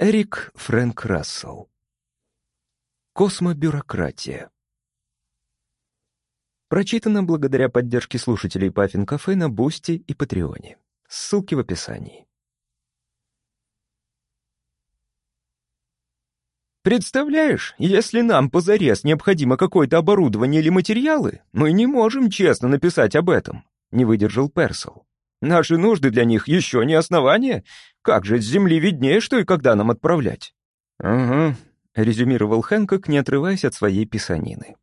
Эрик Фрэнк Рассел. Космобюрократия. Прочитано благодаря поддержке слушателей Puffin Cafe на Бусти и Патреоне. Ссылки в описании. Представляешь, если нам позарез необходимо какое-то оборудование или материалы, мы не можем честно написать об этом, не выдержал Персел. Наши нужды для них еще не основание. Как же с земли виднее, что и когда нам отправлять? Угу, резюмировал Хэнкок, не отрываясь от своей писанины.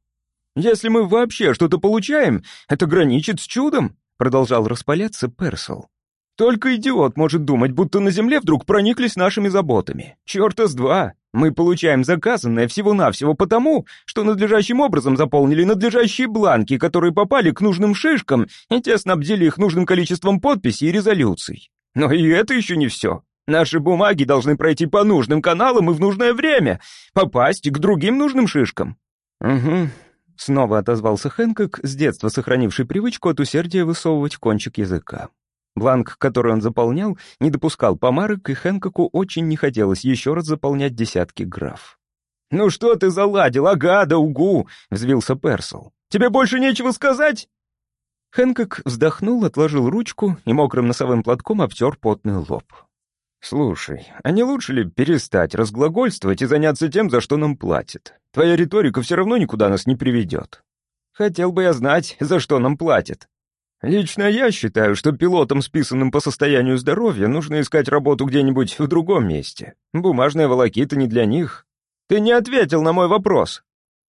Если мы вообще что-то получаем, это граничит с чудом, продолжал распаляться Персел. Только идиот может думать, будто на Земле вдруг прониклись нашими заботами. Черта с два. Мы получаем заказанное всего-навсего потому, что надлежащим образом заполнили надлежащие бланки, которые попали к нужным шишкам, и те снабдили их нужным количеством подписей и резолюций. Но и это еще не все. Наши бумаги должны пройти по нужным каналам и в нужное время, попасть к другим нужным шишкам. Угу. Снова отозвался Хэнкок, с детства сохранивший привычку от усердия высовывать кончик языка. Бланк, который он заполнял, не допускал помарок, и Хэнкоку очень не хотелось еще раз заполнять десятки граф. «Ну что ты заладил, ага, да угу!» — взвился Персел. «Тебе больше нечего сказать?» Хэнкок вздохнул, отложил ручку и мокрым носовым платком обтер потный лоб. «Слушай, а не лучше ли перестать разглагольствовать и заняться тем, за что нам платят? Твоя риторика все равно никуда нас не приведет. Хотел бы я знать, за что нам платят. Лично я считаю, что пилотам, списанным по состоянию здоровья, нужно искать работу где-нибудь в другом месте. Бумажная волокита не для них. Ты не ответил на мой вопрос.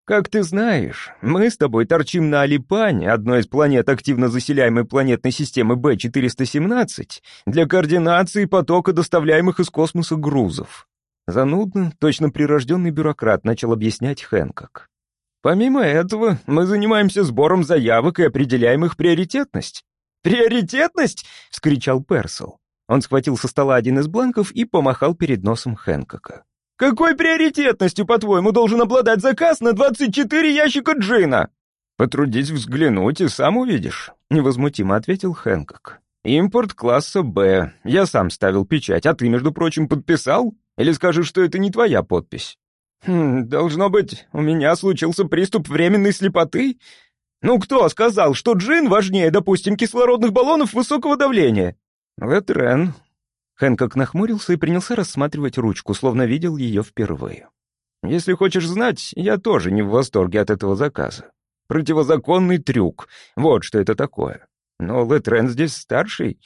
Как ты знаешь, мы с тобой торчим на Алипане, одной из планет активно заселяемой планетной системы Б-417, для координации потока доставляемых из космоса грузов. Занудно, точно прирожденный бюрократ начал объяснять Хэнкок. Помимо этого, мы занимаемся сбором заявок и определяем их приоритетность. «Приоритетность?» — вскричал Персел. Он схватил со стола один из бланков и помахал перед носом Хэнкока. «Какой приоритетностью, по-твоему, должен обладать заказ на 24 ящика джина?» «Потрудись взглянуть и сам увидишь», — невозмутимо ответил Хэнкок. «Импорт класса «Б». Я сам ставил печать, а ты, между прочим, подписал? Или скажешь, что это не твоя подпись?» Хм, должно быть, у меня случился приступ временной слепоты? Ну кто сказал, что джин важнее, допустим, кислородных баллонов высокого давления? Летрен. Хэнкок нахмурился и принялся рассматривать ручку, словно видел ее впервые. Если хочешь знать, я тоже не в восторге от этого заказа. Противозаконный трюк. Вот что это такое. Но Летрен здесь старший.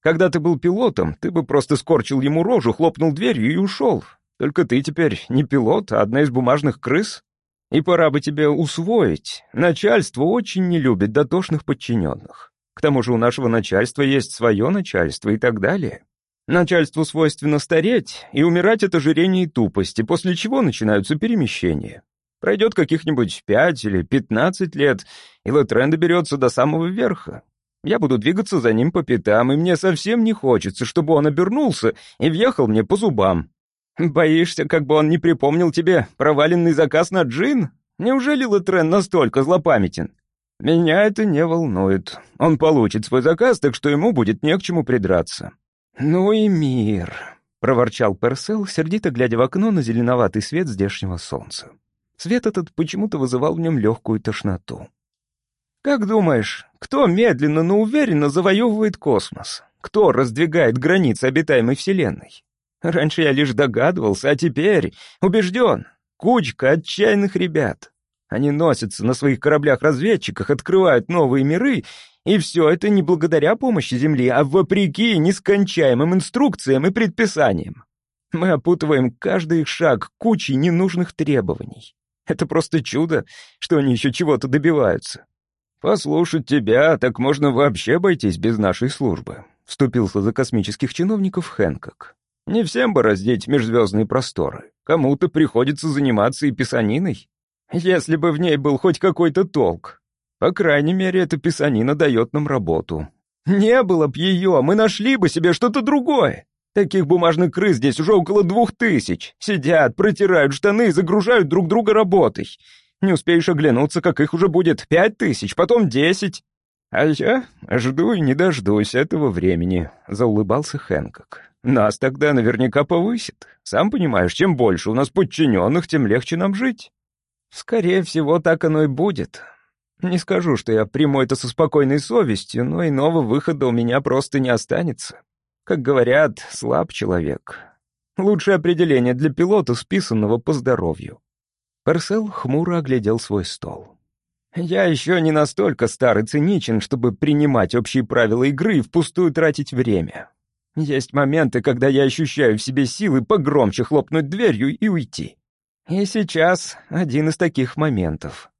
Когда ты был пилотом, ты бы просто скорчил ему рожу, хлопнул дверью и ушел. Только ты теперь не пилот, а одна из бумажных крыс. И пора бы тебе усвоить. Начальство очень не любит дотошных подчиненных. К тому же у нашего начальства есть свое начальство и так далее. Начальству свойственно стареть и умирать от ожирения и тупости, после чего начинаются перемещения. Пройдет каких-нибудь пять или пятнадцать лет, и Летрен доберется до самого верха. Я буду двигаться за ним по пятам, и мне совсем не хочется, чтобы он обернулся и въехал мне по зубам. Боишься, как бы он не припомнил тебе проваленный заказ на джин? Неужели Латрен настолько злопамятен? Меня это не волнует. Он получит свой заказ, так что ему будет не к чему придраться. Ну и мир, проворчал Персел, сердито глядя в окно на зеленоватый свет здешнего солнца. Свет этот почему-то вызывал в нем легкую тошноту. «Как думаешь, кто медленно, но уверенно завоевывает космос? Кто раздвигает границы обитаемой Вселенной? Раньше я лишь догадывался, а теперь убежден. Кучка отчаянных ребят. Они носятся на своих кораблях-разведчиках, открывают новые миры, и все это не благодаря помощи Земли, а вопреки нескончаемым инструкциям и предписаниям. Мы опутываем каждый их шаг кучей ненужных требований. Это просто чудо, что они еще чего-то добиваются. «Послушать тебя, так можно вообще обойтись без нашей службы», — вступился за космических чиновников Хэнкок. Не всем бороздить межзвездные просторы. Кому-то приходится заниматься и писаниной. Если бы в ней был хоть какой-то толк. По крайней мере, эта писанина дает нам работу. Не было б ее, мы нашли бы себе что-то другое. Таких бумажных крыс здесь уже около двух тысяч. Сидят, протирают штаны и загружают друг друга работой. Не успеешь оглянуться, как их уже будет пять тысяч, потом десять. А я жду и не дождусь этого времени, заулыбался Хэнкок. Нас тогда наверняка повысит. Сам понимаешь, чем больше у нас подчиненных, тем легче нам жить. Скорее всего, так оно и будет. Не скажу, что я приму это со спокойной совестью, но иного выхода у меня просто не останется. Как говорят, слаб человек. Лучшее определение для пилота, списанного по здоровью. Персел хмуро оглядел свой стол. «Я еще не настолько стар и циничен, чтобы принимать общие правила игры и впустую тратить время. Есть моменты, когда я ощущаю в себе силы погромче хлопнуть дверью и уйти. И сейчас один из таких моментов».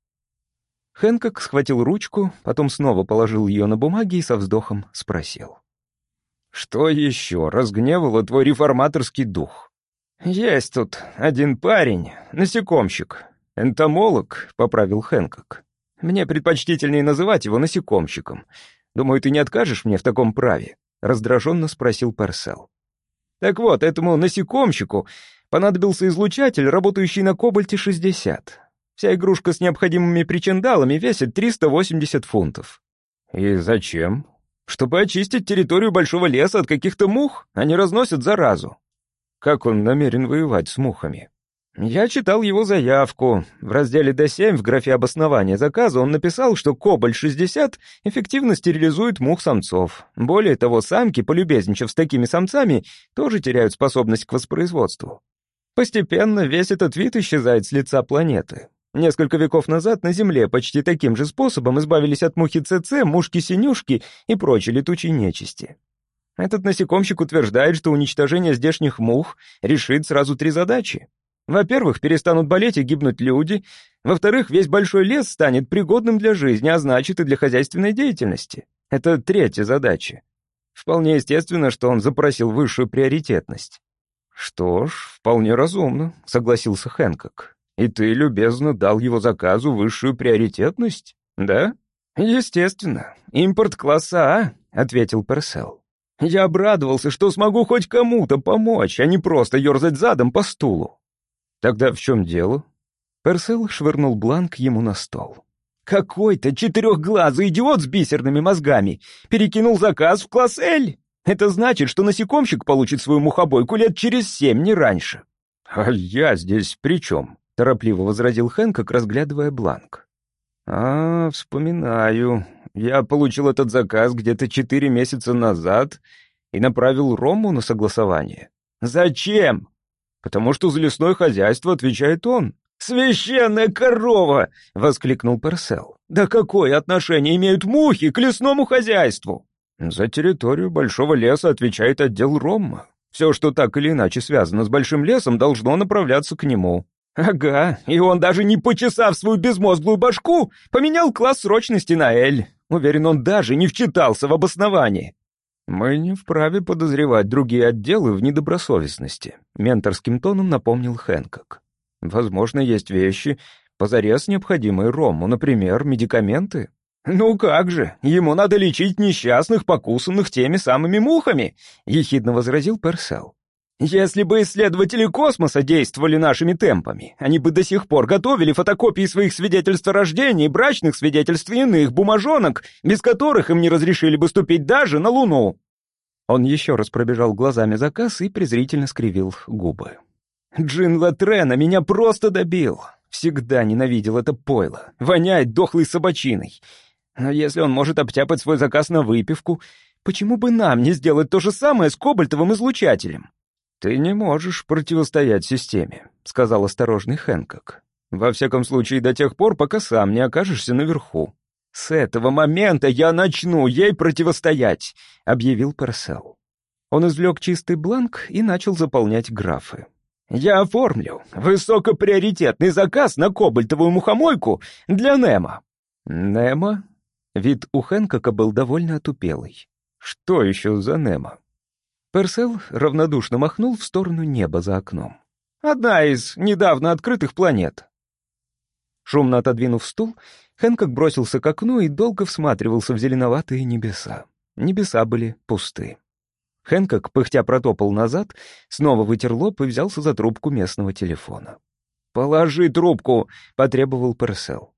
Хэнкок схватил ручку, потом снова положил ее на бумаги и со вздохом спросил. «Что еще разгневало твой реформаторский дух?» «Есть тут один парень, насекомщик, энтомолог», — поправил Хэнкок. «Мне предпочтительнее называть его насекомщиком. Думаю, ты не откажешь мне в таком праве?» — раздраженно спросил Персел. «Так вот, этому насекомщику понадобился излучатель, работающий на Кобальте-60. Вся игрушка с необходимыми причиндалами весит 380 фунтов». «И зачем?» «Чтобы очистить территорию большого леса от каких-то мух, они разносят заразу». Как он намерен воевать с мухами? Я читал его заявку. В разделе D7 в графе обоснования заказа он написал, что Кобальт-60 эффективно стерилизует мух-самцов. Более того, самки, полюбезничав с такими самцами, тоже теряют способность к воспроизводству. Постепенно весь этот вид исчезает с лица планеты. Несколько веков назад на Земле почти таким же способом избавились от мухи ЦЦ, мушки-синюшки и прочей летучей нечисти. Этот насекомщик утверждает, что уничтожение здешних мух решит сразу три задачи. Во-первых, перестанут болеть и гибнуть люди. Во-вторых, весь большой лес станет пригодным для жизни, а значит и для хозяйственной деятельности. Это третья задача. Вполне естественно, что он запросил высшую приоритетность. «Что ж, вполне разумно», — согласился Хэнкок. «И ты любезно дал его заказу высшую приоритетность, да?» «Естественно. Импорт класса А», — ответил Персел. Я обрадовался, что смогу хоть кому-то помочь, а не просто ерзать задом по стулу. Тогда в чем дело? Персел швырнул бланк ему на стол. Какой-то четырехглазый идиот с бисерными мозгами перекинул заказ в класс L. Это значит, что насекомщик получит свою мухобойку лет через семь, не раньше. «А я здесь при чем?» — торопливо возразил Хэнкок, разглядывая бланк. «А, вспоминаю. Я получил этот заказ где-то четыре месяца назад и направил Рому на согласование. Зачем? Потому что за лесное хозяйство отвечает он. «Священная корова!» — воскликнул Персел. «Да какое отношение имеют мухи к лесному хозяйству?» «За территорию большого леса отвечает отдел Ромма. Все, что так или иначе связано с большим лесом, должно направляться к нему. «Ага, и он даже не почесав свою безмозглую башку, поменял класс срочности на «Л». Уверен, он даже не вчитался в обоснование». «Мы не вправе подозревать другие отделы в недобросовестности», — менторским тоном напомнил Хэнкок. «Возможно, есть вещи, позарез необходимые Рому, например, медикаменты». «Ну как же, ему надо лечить несчастных, покусанных теми самыми мухами», — ехидно возразил Персел. Если бы исследователи космоса действовали нашими темпами, они бы до сих пор готовили фотокопии своих свидетельств о рождении, брачных свидетельств и иных бумажонок, без которых им не разрешили бы ступить даже на Луну». Он еще раз пробежал глазами заказ и презрительно скривил губы. «Джин Латрена меня просто добил. Всегда ненавидел это пойло. Воняет дохлой собачиной. Но если он может обтяпать свой заказ на выпивку, почему бы нам не сделать то же самое с кобальтовым излучателем?» «Ты не можешь противостоять системе», — сказал осторожный Хэнкок. «Во всяком случае, до тех пор, пока сам не окажешься наверху». «С этого момента я начну ей противостоять», — объявил Персел. Он извлек чистый бланк и начал заполнять графы. «Я оформлю высокоприоритетный заказ на кобальтовую мухомойку для Немо». «Немо?» Вид у Хэнкока был довольно отупелый. «Что еще за Немо?» Персел равнодушно махнул в сторону неба за окном. «Одна из недавно открытых планет». Шумно отодвинув стул, Хэнкок бросился к окну и долго всматривался в зеленоватые небеса. Небеса были пусты. Хэнкок, пыхтя протопал назад, снова вытер лоб и взялся за трубку местного телефона. «Положи трубку!» — потребовал Персел.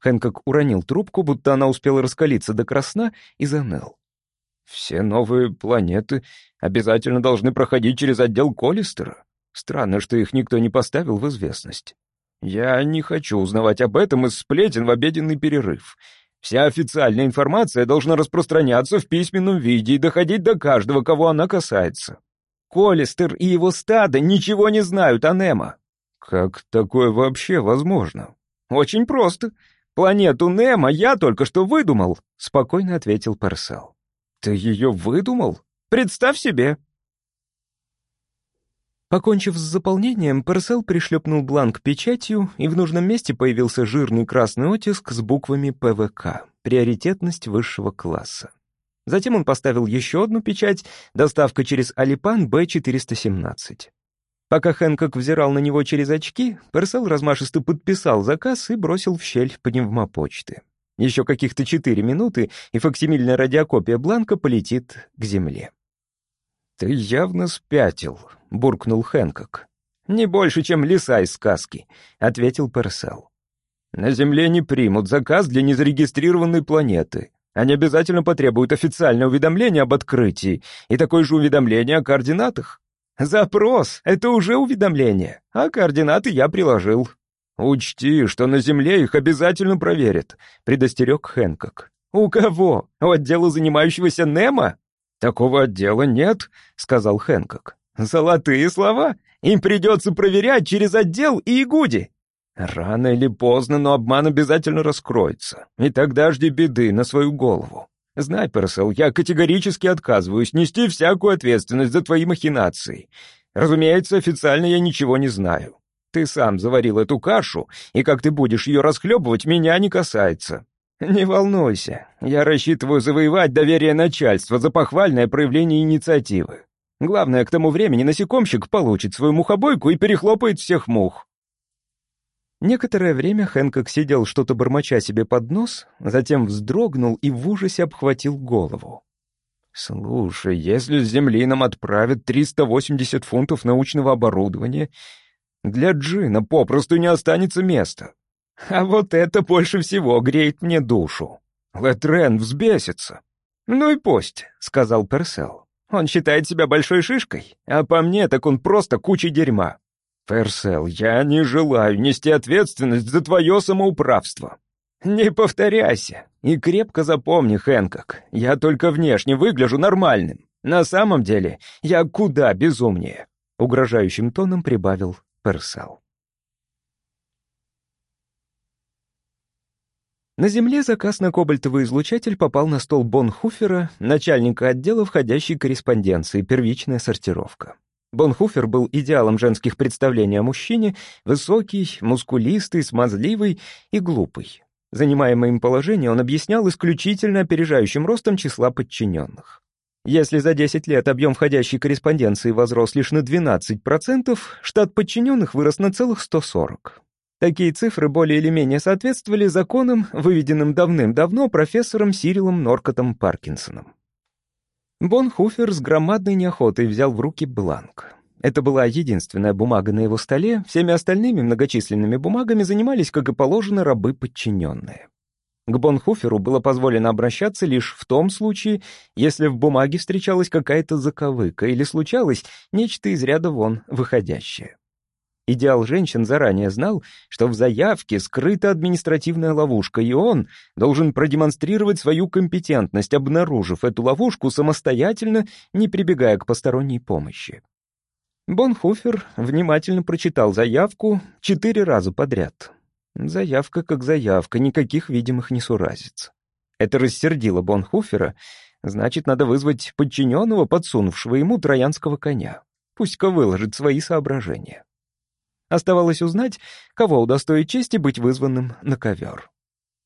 Хэнкок уронил трубку, будто она успела раскалиться до красна, и заныл. Все новые планеты обязательно должны проходить через отдел Коллистера. Странно, что их никто не поставил в известность. Я не хочу узнавать об этом из сплетен в обеденный перерыв. Вся официальная информация должна распространяться в письменном виде и доходить до каждого, кого она касается. Коллистер и его стадо ничего не знают о Немо. Как такое вообще возможно? Очень просто. Планету Немо я только что выдумал, спокойно ответил Персел. Ты ее выдумал? Представь себе. Покончив с заполнением, Персел пришлепнул бланк печатью, и в нужном месте появился жирный красный оттиск с буквами ПВК «Приоритетность высшего класса». Затем он поставил еще одну печать «Доставка через Алипан Б-417». Пока Хэнкок взирал на него через очки, Персел размашисто подписал заказ и бросил в щель пневмопочты. Еще каких-то четыре минуты, и факсимильная радиокопия бланка полетит к земле. «Ты явно спятил», — буркнул Хэнкок. «Не больше, чем лиса из сказки», — ответил Персел. «На Земле не примут заказ для незарегистрированной планеты. Они обязательно потребуют официальное уведомление об открытии и такое же уведомление о координатах. Запрос — это уже уведомление, а координаты я приложил». «Учти, что на Земле их обязательно проверят», — предостерег Хэнкок. «У кого? У отдела, занимающегося Немо?» «Такого отдела нет», — сказал Хэнкок. «Золотые слова. Им придется проверять через отдел и Игуди». «Рано или поздно, но обман обязательно раскроется. И тогда жди беды на свою голову. Знай, Персел, я категорически отказываюсь нести всякую ответственность за твои махинации. Разумеется, официально я ничего не знаю. Ты сам заварил эту кашу, и как ты будешь ее расхлебывать, меня не касается. «Не волнуйся, я рассчитываю завоевать доверие начальства за похвальное проявление инициативы. Главное, к тому времени насекомщик получит свою мухобойку и перехлопает всех мух». Некоторое время Хэнкок сидел что-то бормоча себе под нос, затем вздрогнул и в ужасе обхватил голову. «Слушай, если с Земли нам отправят 380 фунтов научного оборудования, для Джина попросту не останется места. А вот это больше всего греет мне душу. Летрен взбесится. «Ну и пусть», — сказал Персел. «Он считает себя большой шишкой, а по мне так он просто куча дерьма». «Персел, я не желаю нести ответственность за твое самоуправство». «Не повторяйся. И крепко запомни, Хэнкок, я только внешне выгляжу нормальным. На самом деле я куда безумнее», — угрожающим тоном прибавил Персел. На Земле заказ на кобальтовый излучатель попал на стол Бонхуфера, начальника отдела входящей корреспонденции, первичная сортировка. Бонхуфер был идеалом женских представлений о мужчине, высокий, мускулистый, смазливый и глупый. Занимаемое им положение он объяснял исключительно опережающим ростом числа подчиненных. Если за 10 лет объем входящей корреспонденции возрос лишь на 12%, штат подчиненных вырос на целых 140. Такие цифры более или менее соответствовали законам, выведенным давным-давно профессором Сирилом Норкотом Паркинсоном. Бонхуфер с громадной неохотой взял в руки бланк. Это была единственная бумага на его столе, всеми остальными многочисленными бумагами занимались, как и положено, рабы-подчиненные. К Бонхуферу было позволено обращаться лишь в том случае, если в бумаге встречалась какая-то заковыка или случалось нечто из ряда вон выходящее. Идеал женщин заранее знал, что в заявке скрыта административная ловушка, и он должен продемонстрировать свою компетентность, обнаружив эту ловушку самостоятельно, не прибегая к посторонней помощи. Бонхуфер внимательно прочитал заявку четыре раза подряд. Заявка как заявка, никаких видимых несуразиц. Это рассердило Бонхуфера, значит, надо вызвать подчиненного, подсунувшего ему троянского коня. Пусть-ка выложит свои соображения. Оставалось узнать, кого удостоит чести быть вызванным на ковер.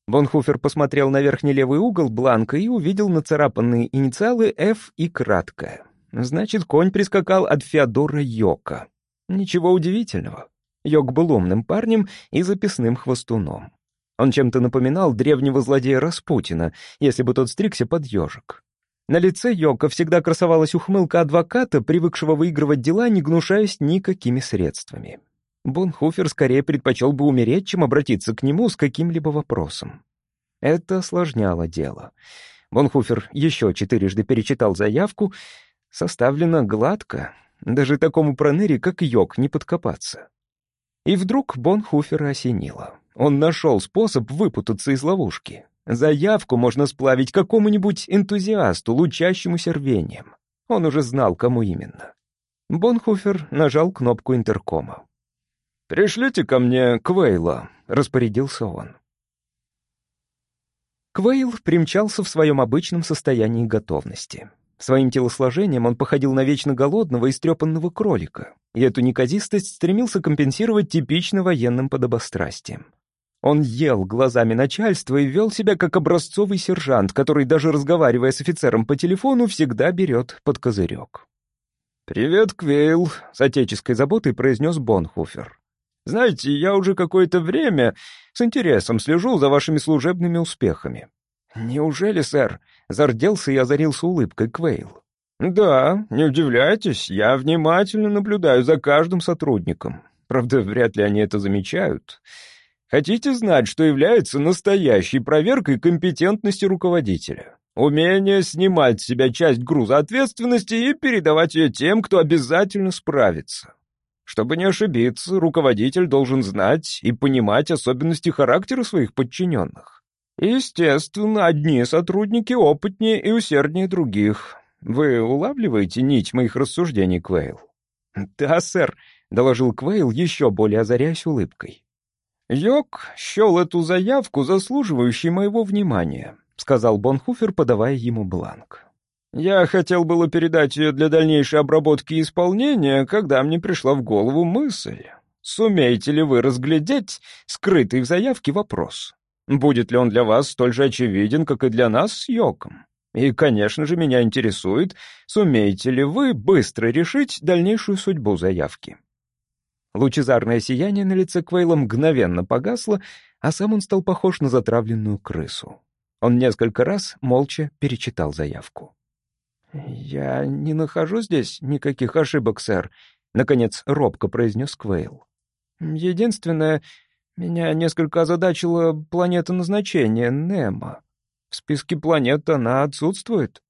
Бонхуфер посмотрел на верхний левый угол бланка и увидел нацарапанные инициалы F и краткое. Значит, конь прискакал от Феодора Йока. Ничего удивительного. Йок был умным парнем и записным хвостуном. Он чем-то напоминал древнего злодея Распутина, если бы тот стригся под ежик. На лице Йока всегда красовалась ухмылка адвоката, привыкшего выигрывать дела, не гнушаясь никакими средствами. Бонхуфер скорее предпочел бы умереть, чем обратиться к нему с каким-либо вопросом. Это осложняло дело. Бонхуфер еще четырежды перечитал заявку. Составлено гладко. Даже такому проныре, как Йог, не подкопаться. И вдруг Бонхуфера осенило. Он нашел способ выпутаться из ловушки. Заявку можно сплавить какому-нибудь энтузиасту, лучащемуся рвением. Он уже знал, кому именно. Бонхуфер нажал кнопку интеркома. «Пришлите ко мне Квейла», — распорядился он. Квейл примчался в своем обычном состоянии готовности. Своим телосложением он походил на вечно голодного и стрепанного кролика, и эту неказистость стремился компенсировать типично военным подобострастием. Он ел глазами начальства и вел себя как образцовый сержант, который, даже разговаривая с офицером по телефону, всегда берет под козырек. «Привет, Квейл», — с отеческой заботой произнес Бонхуфер. «Знаете, я уже какое-то время с интересом слежу за вашими служебными успехами». «Неужели, сэр?» — зарделся и озарился улыбкой Квейл. «Да, не удивляйтесь, я внимательно наблюдаю за каждым сотрудником. Правда, вряд ли они это замечают». Хотите знать, что является настоящей проверкой компетентности руководителя? Умение снимать с себя часть груза ответственности и передавать ее тем, кто обязательно справится. Чтобы не ошибиться, руководитель должен знать и понимать особенности характера своих подчиненных. Естественно, одни сотрудники опытнее и усерднее других. Вы улавливаете нить моих рассуждений, Квейл? «Да, сэр», — доложил Квейл, еще более озаряясь улыбкой. «Йок счел эту заявку, заслуживающей моего внимания», — сказал Бонхуфер, подавая ему бланк. «Я хотел было передать ее для дальнейшей обработки и исполнения, когда мне пришла в голову мысль. Сумеете ли вы разглядеть скрытый в заявке вопрос? Будет ли он для вас столь же очевиден, как и для нас с Йоком? И, конечно же, меня интересует, сумеете ли вы быстро решить дальнейшую судьбу заявки?» Лучезарное сияние на лице Квейла мгновенно погасло, а сам он стал похож на затравленную крысу. Он несколько раз молча перечитал заявку. «Я не нахожу здесь никаких ошибок, сэр», — наконец робко произнес Квейл. «Единственное, меня несколько озадачила планета назначения, Немо. В списке планет она отсутствует».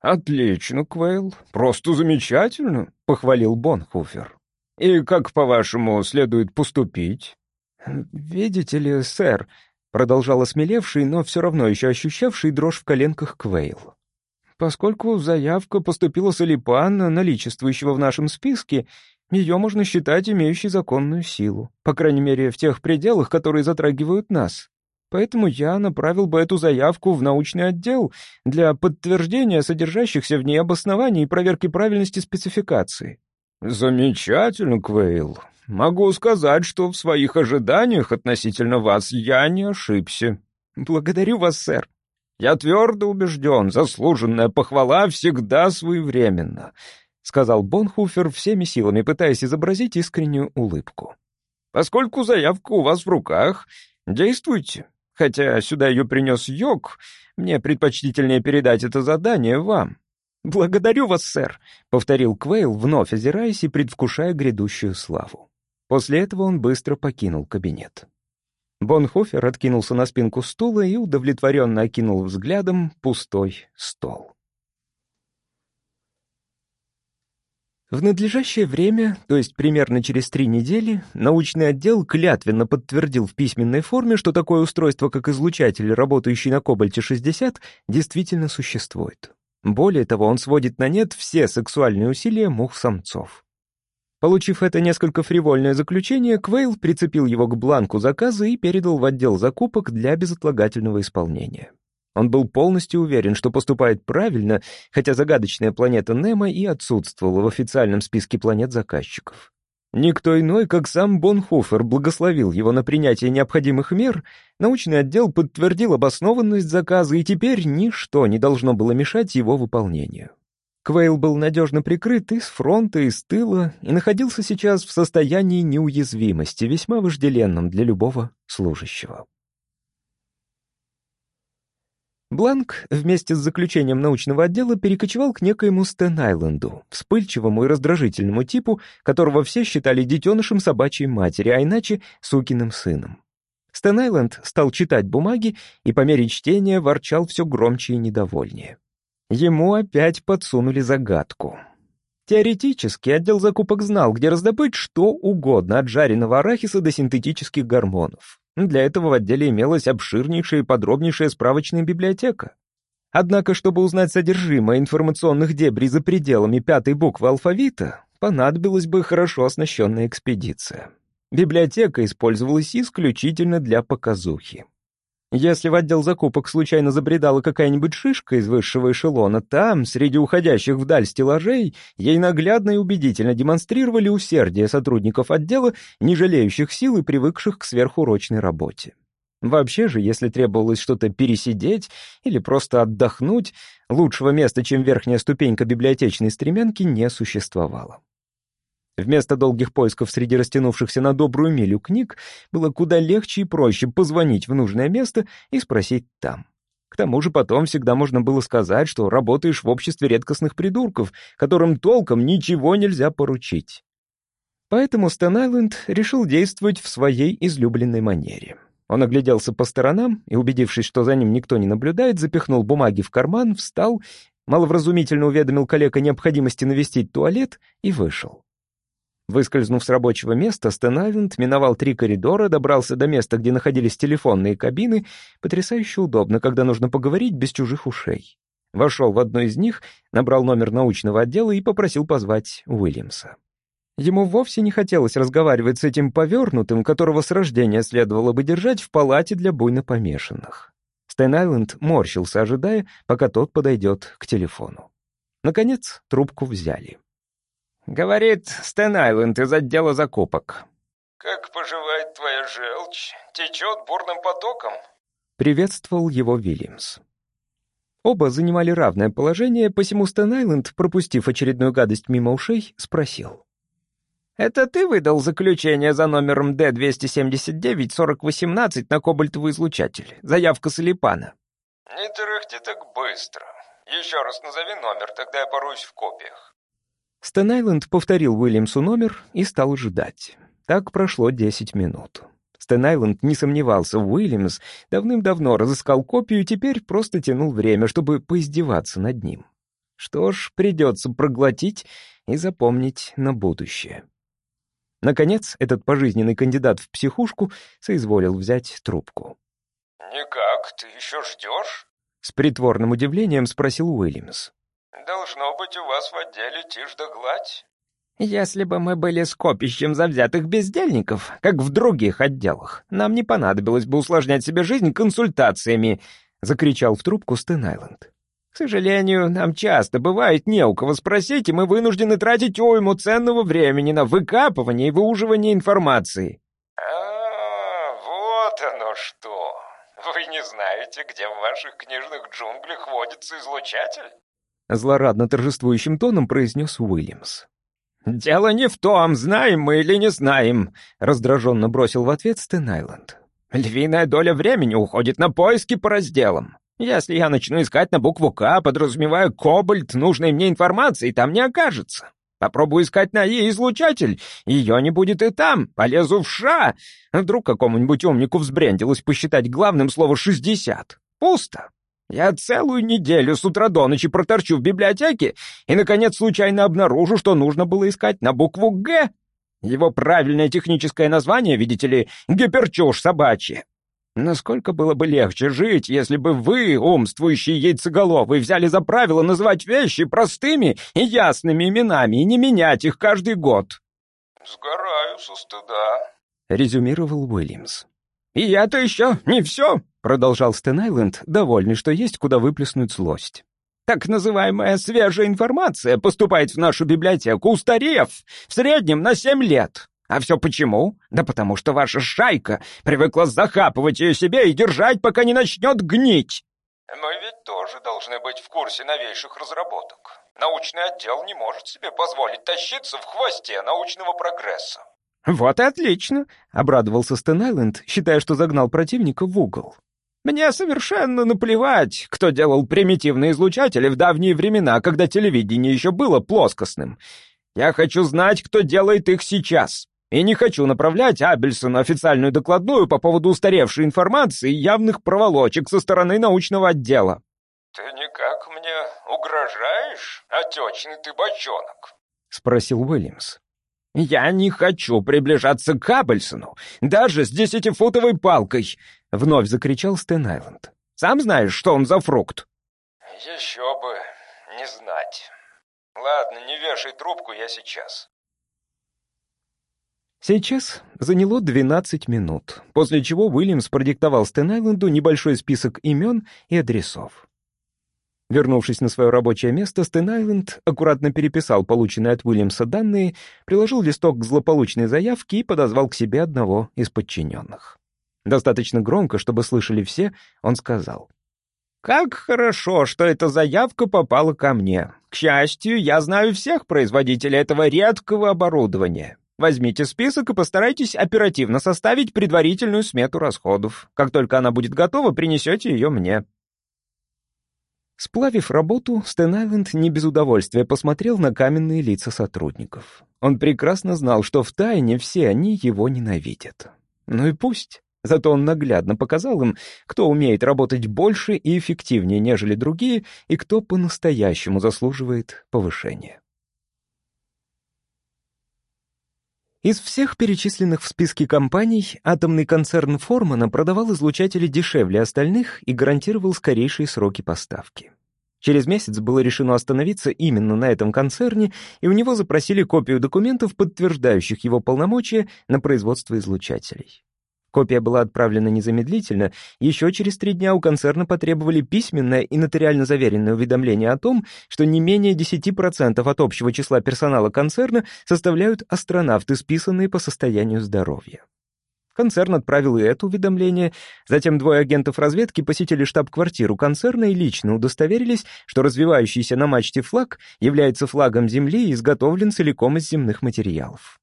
«Отлично, Квейл, просто замечательно», — похвалил Бонхуфер. И как, по-вашему, следует поступить?» «Видите ли, сэр», — продолжал осмелевший, но все равно еще ощущавший дрожь в коленках Квейл. «Поскольку заявка поступила с Алипана, наличествующего в нашем списке, ее можно считать имеющей законную силу, по крайней мере, в тех пределах, которые затрагивают нас. Поэтому я направил бы эту заявку в научный отдел для подтверждения содержащихся в ней обоснований и проверки правильности спецификации. «Замечательно, Квейл. Могу сказать, что в своих ожиданиях относительно вас я не ошибся». «Благодарю вас, сэр». «Я твердо убежден, заслуженная похвала всегда своевременна», — сказал Бонхуфер всеми силами, пытаясь изобразить искреннюю улыбку. «Поскольку заявка у вас в руках, действуйте. Хотя сюда ее принес Йог, мне предпочтительнее передать это задание вам. «Благодарю вас, сэр», — повторил Квейл, вновь озираясь и предвкушая грядущую славу. После этого он быстро покинул кабинет. Бонхофер откинулся на спинку стула и удовлетворенно окинул взглядом пустой стол. В надлежащее время, то есть примерно через три недели, научный отдел клятвенно подтвердил в письменной форме, что такое устройство, как излучатель, работающий на Кобальте-60, действительно существует. Более того, он сводит на нет все сексуальные усилия мух-самцов. Получив это несколько фривольное заключение, Квейл прицепил его к бланку заказа и передал в отдел закупок для безотлагательного исполнения. Он был полностью уверен, что поступает правильно, хотя загадочная планета Немо и отсутствовала в официальном списке планет заказчиков. Никто иной, как сам Бонхофер, благословил его на принятие необходимых мер, научный отдел подтвердил обоснованность заказа, и теперь ничто не должно было мешать его выполнению. Квейл был надежно прикрыт и с фронта, и с тыла, и находился сейчас в состоянии неуязвимости, весьма вожделенном для любого служащего. Бланк вместе с заключением научного отдела перекочевал к некоему Стэн-Айленду, вспыльчивому и раздражительному типу, которого все считали детенышем собачьей матери, а иначе сукиным сыном. Стэн Айленд стал читать бумаги и по мере чтения ворчал все громче и недовольнее. Ему опять подсунули загадку. Теоретически отдел закупок знал, где раздобыть что угодно, от жареного арахиса до синтетических гормонов. Для этого в отделе имелась обширнейшая и подробнейшая справочная библиотека. Однако, чтобы узнать содержимое информационных дебрей за пределами пятой буквы алфавита, понадобилась бы хорошо оснащенная экспедиция. Библиотека использовалась исключительно для показухи. Если в отдел закупок случайно забредала какая-нибудь шишка из высшего эшелона, там, среди уходящих вдаль стеллажей, ей наглядно и убедительно демонстрировали усердие сотрудников отдела, не жалеющих сил и привыкших к сверхурочной работе. Вообще же, если требовалось что-то пересидеть или просто отдохнуть, лучшего места, чем верхняя ступенька библиотечной стремянки, не существовало. Вместо долгих поисков среди растянувшихся на добрую милю книг было куда легче и проще позвонить в нужное место и спросить там. К тому же потом всегда можно было сказать, что работаешь в обществе редкостных придурков, которым толком ничего нельзя поручить. Поэтому Стэн Айленд решил действовать в своей излюбленной манере. Он огляделся по сторонам и, убедившись, что за ним никто не наблюдает, запихнул бумаги в карман, встал, маловразумительно уведомил коллег о необходимости навестить туалет и вышел. Выскользнув с рабочего места, Стэн Айленд миновал три коридора, добрался до места, где находились телефонные кабины, потрясающе удобно, когда нужно поговорить без чужих ушей. Вошел в одну из них, набрал номер научного отдела и попросил позвать Уильямса. Ему вовсе не хотелось разговаривать с этим повернутым, которого с рождения следовало бы держать в палате для буйно помешанных. Стэн Айленд морщился, ожидая, пока тот подойдет к телефону. Наконец трубку взяли. Говорит Стэн Айленд из отдела закупок. «Как поживает твоя желчь? Течет бурным потоком?» Приветствовал его Вильямс. Оба занимали равное положение, посему Стэн Айленд, пропустив очередную гадость мимо ушей, спросил. «Это ты выдал заключение за номером Д-279-4018 на кобальтовый излучатель? Заявка Салипана?» «Не тарахти так быстро. Еще раз назови номер, тогда я поруюсь в копиях». Стэн Айленд повторил Уильямсу номер и стал ждать. Так прошло 10 минут. Стэн Айленд не сомневался, Уильямс давным-давно разыскал копию и теперь просто тянул время, чтобы поиздеваться над ним. Что ж, придется проглотить и запомнить на будущее. Наконец, этот пожизненный кандидат в психушку соизволил взять трубку. «Никак, ты еще ждешь?» С притворным удивлением спросил Уильямс. Должно быть, у вас в отделе тишь да гладь. Если бы мы были скопищем завзятых бездельников, как в других отделах, нам не понадобилось бы усложнять себе жизнь консультациями, — закричал в трубку Стэн Айленд. К сожалению, нам часто бывает не у кого спросить, и мы вынуждены тратить уйму ценного времени на выкапывание и выуживание информации. А, вот оно что. Вы не знаете, где в ваших книжных джунглях водится излучатель? Злорадно торжествующим тоном произнес Уильямс. «Дело не в том, знаем мы или не знаем», — раздраженно бросил в ответ Стэн Айленд. «Львиная доля времени уходит на поиски по разделам. Если я начну искать на букву «К», подразумевая кобальт, нужной мне информации там не окажется. Попробую искать на «И» излучатель, ее не будет и там, полезу в «Ша». Вдруг какому-нибудь умнику взбрендилось посчитать главным слово «шестьдесят». Пусто. Я целую неделю с утра до ночи проторчу в библиотеке и, наконец, случайно обнаружу, что нужно было искать на букву «Г». Его правильное техническое название, видите ли, гиперчушь собачья. Насколько было бы легче жить, если бы вы, умствующие яйцеголовые, взяли за правило называть вещи простыми и ясными именами и не менять их каждый год. «Сгораю со стыда», — резюмировал Уильямс. «И это еще не все», — продолжал Стэн Айленд, довольный, что есть куда выплеснуть злость. «Так называемая свежая информация поступает в нашу библиотеку, устарев в среднем на семь лет. А все почему? Да потому что ваша шайка привыкла захапывать ее себе и держать, пока не начнет гнить». «Мы ведь тоже должны быть в курсе новейших разработок. Научный отдел не может себе позволить тащиться в хвосте научного прогресса. «Вот и отлично», — обрадовался Стэн Айленд, считая, что загнал противника в угол. «Мне совершенно наплевать, кто делал примитивные излучатели в давние времена, когда телевидение еще было плоскостным. Я хочу знать, кто делает их сейчас. И не хочу направлять Абельсону официальную докладную по поводу устаревшей информации и явных проволочек со стороны научного отдела». «Ты никак мне угрожаешь, отечный ты бочонок?» — спросил Уильямс. «Я не хочу приближаться к Абельсону, даже с десятифутовой палкой!» — вновь закричал Стэн Айленд. «Сам знаешь, что он за фрукт?» «Еще бы не знать. Ладно, не вешай трубку, я сейчас». Сейчас заняло 12 минут, после чего Уильямс продиктовал Стэн Айленду небольшой список имен и адресов. Вернувшись на свое рабочее место, Стэн Айленд аккуратно переписал полученные от Уильямса данные, приложил листок к злополучной заявке и подозвал к себе одного из подчиненных. Достаточно громко, чтобы слышали все, он сказал. «Как хорошо, что эта заявка попала ко мне. К счастью, я знаю всех производителей этого редкого оборудования. Возьмите список и постарайтесь оперативно составить предварительную смету расходов. Как только она будет готова, принесете ее мне. Сплавив работу, Стэн Айленд не без удовольствия посмотрел на каменные лица сотрудников. Он прекрасно знал, что в тайне все они его ненавидят. Ну и пусть. Зато он наглядно показал им, кто умеет работать больше и эффективнее, нежели другие, и кто по-настоящему заслуживает повышения. Из всех перечисленных в списке компаний атомный концерн Формана продавал излучатели дешевле остальных и гарантировал скорейшие сроки поставки. Через месяц было решено остановиться именно на этом концерне, и у него запросили копию документов, подтверждающих его полномочия на производство излучателей. Копия была отправлена незамедлительно. Еще через три дня у концерна потребовали письменное и нотариально заверенное уведомление о том, что не менее 10% от общего числа персонала концерна составляют астронавты, списанные по состоянию здоровья. Концерн отправил и это уведомление. Затем двое агентов разведки посетили штаб-квартиру концерна и лично удостоверились, что развивающийся на мачте флаг является флагом Земли и изготовлен целиком из земных материалов.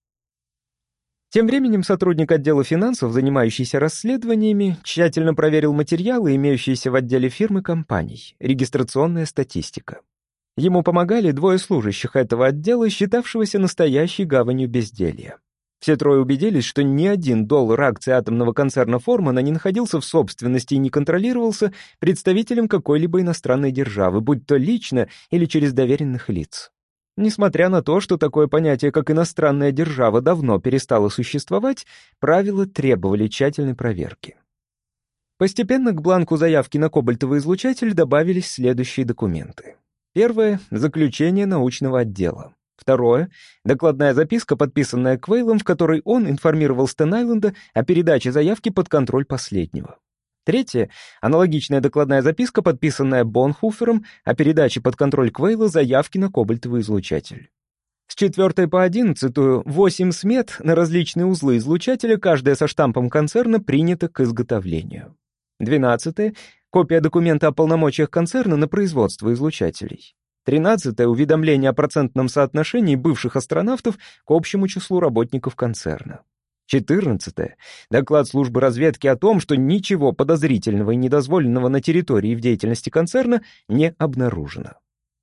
Тем временем сотрудник отдела финансов, занимающийся расследованиями, тщательно проверил материалы, имеющиеся в отделе фирмы компаний, регистрационная статистика. Ему помогали двое служащих этого отдела, считавшегося настоящей гаванью безделья. Все трое убедились, что ни один доллар акций атомного концерна Формана не находился в собственности и не контролировался представителем какой-либо иностранной державы, будь то лично или через доверенных лиц. Несмотря на то, что такое понятие, как иностранная держава, давно перестало существовать, правила требовали тщательной проверки. Постепенно к бланку заявки на кобальтовый излучатель добавились следующие документы. Первое — заключение научного отдела. Второе — докладная записка, подписанная Квейлом, в которой он информировал Стэн Айленда о передаче заявки под контроль последнего. Третье — аналогичная докладная записка, подписанная Бонхуфером о передаче под контроль Квейла заявки на кобальтовый излучатель. С четвертой по одиннадцатую восемь смет на различные узлы излучателя, каждая со штампом концерна, принята к изготовлению. Двенадцатое — копия документа о полномочиях концерна на производство излучателей. Тринадцатое — уведомление о процентном соотношении бывших астронавтов к общему числу работников концерна. 14. Доклад службы разведки о том, что ничего подозрительного и недозволенного на территории в деятельности концерна не обнаружено.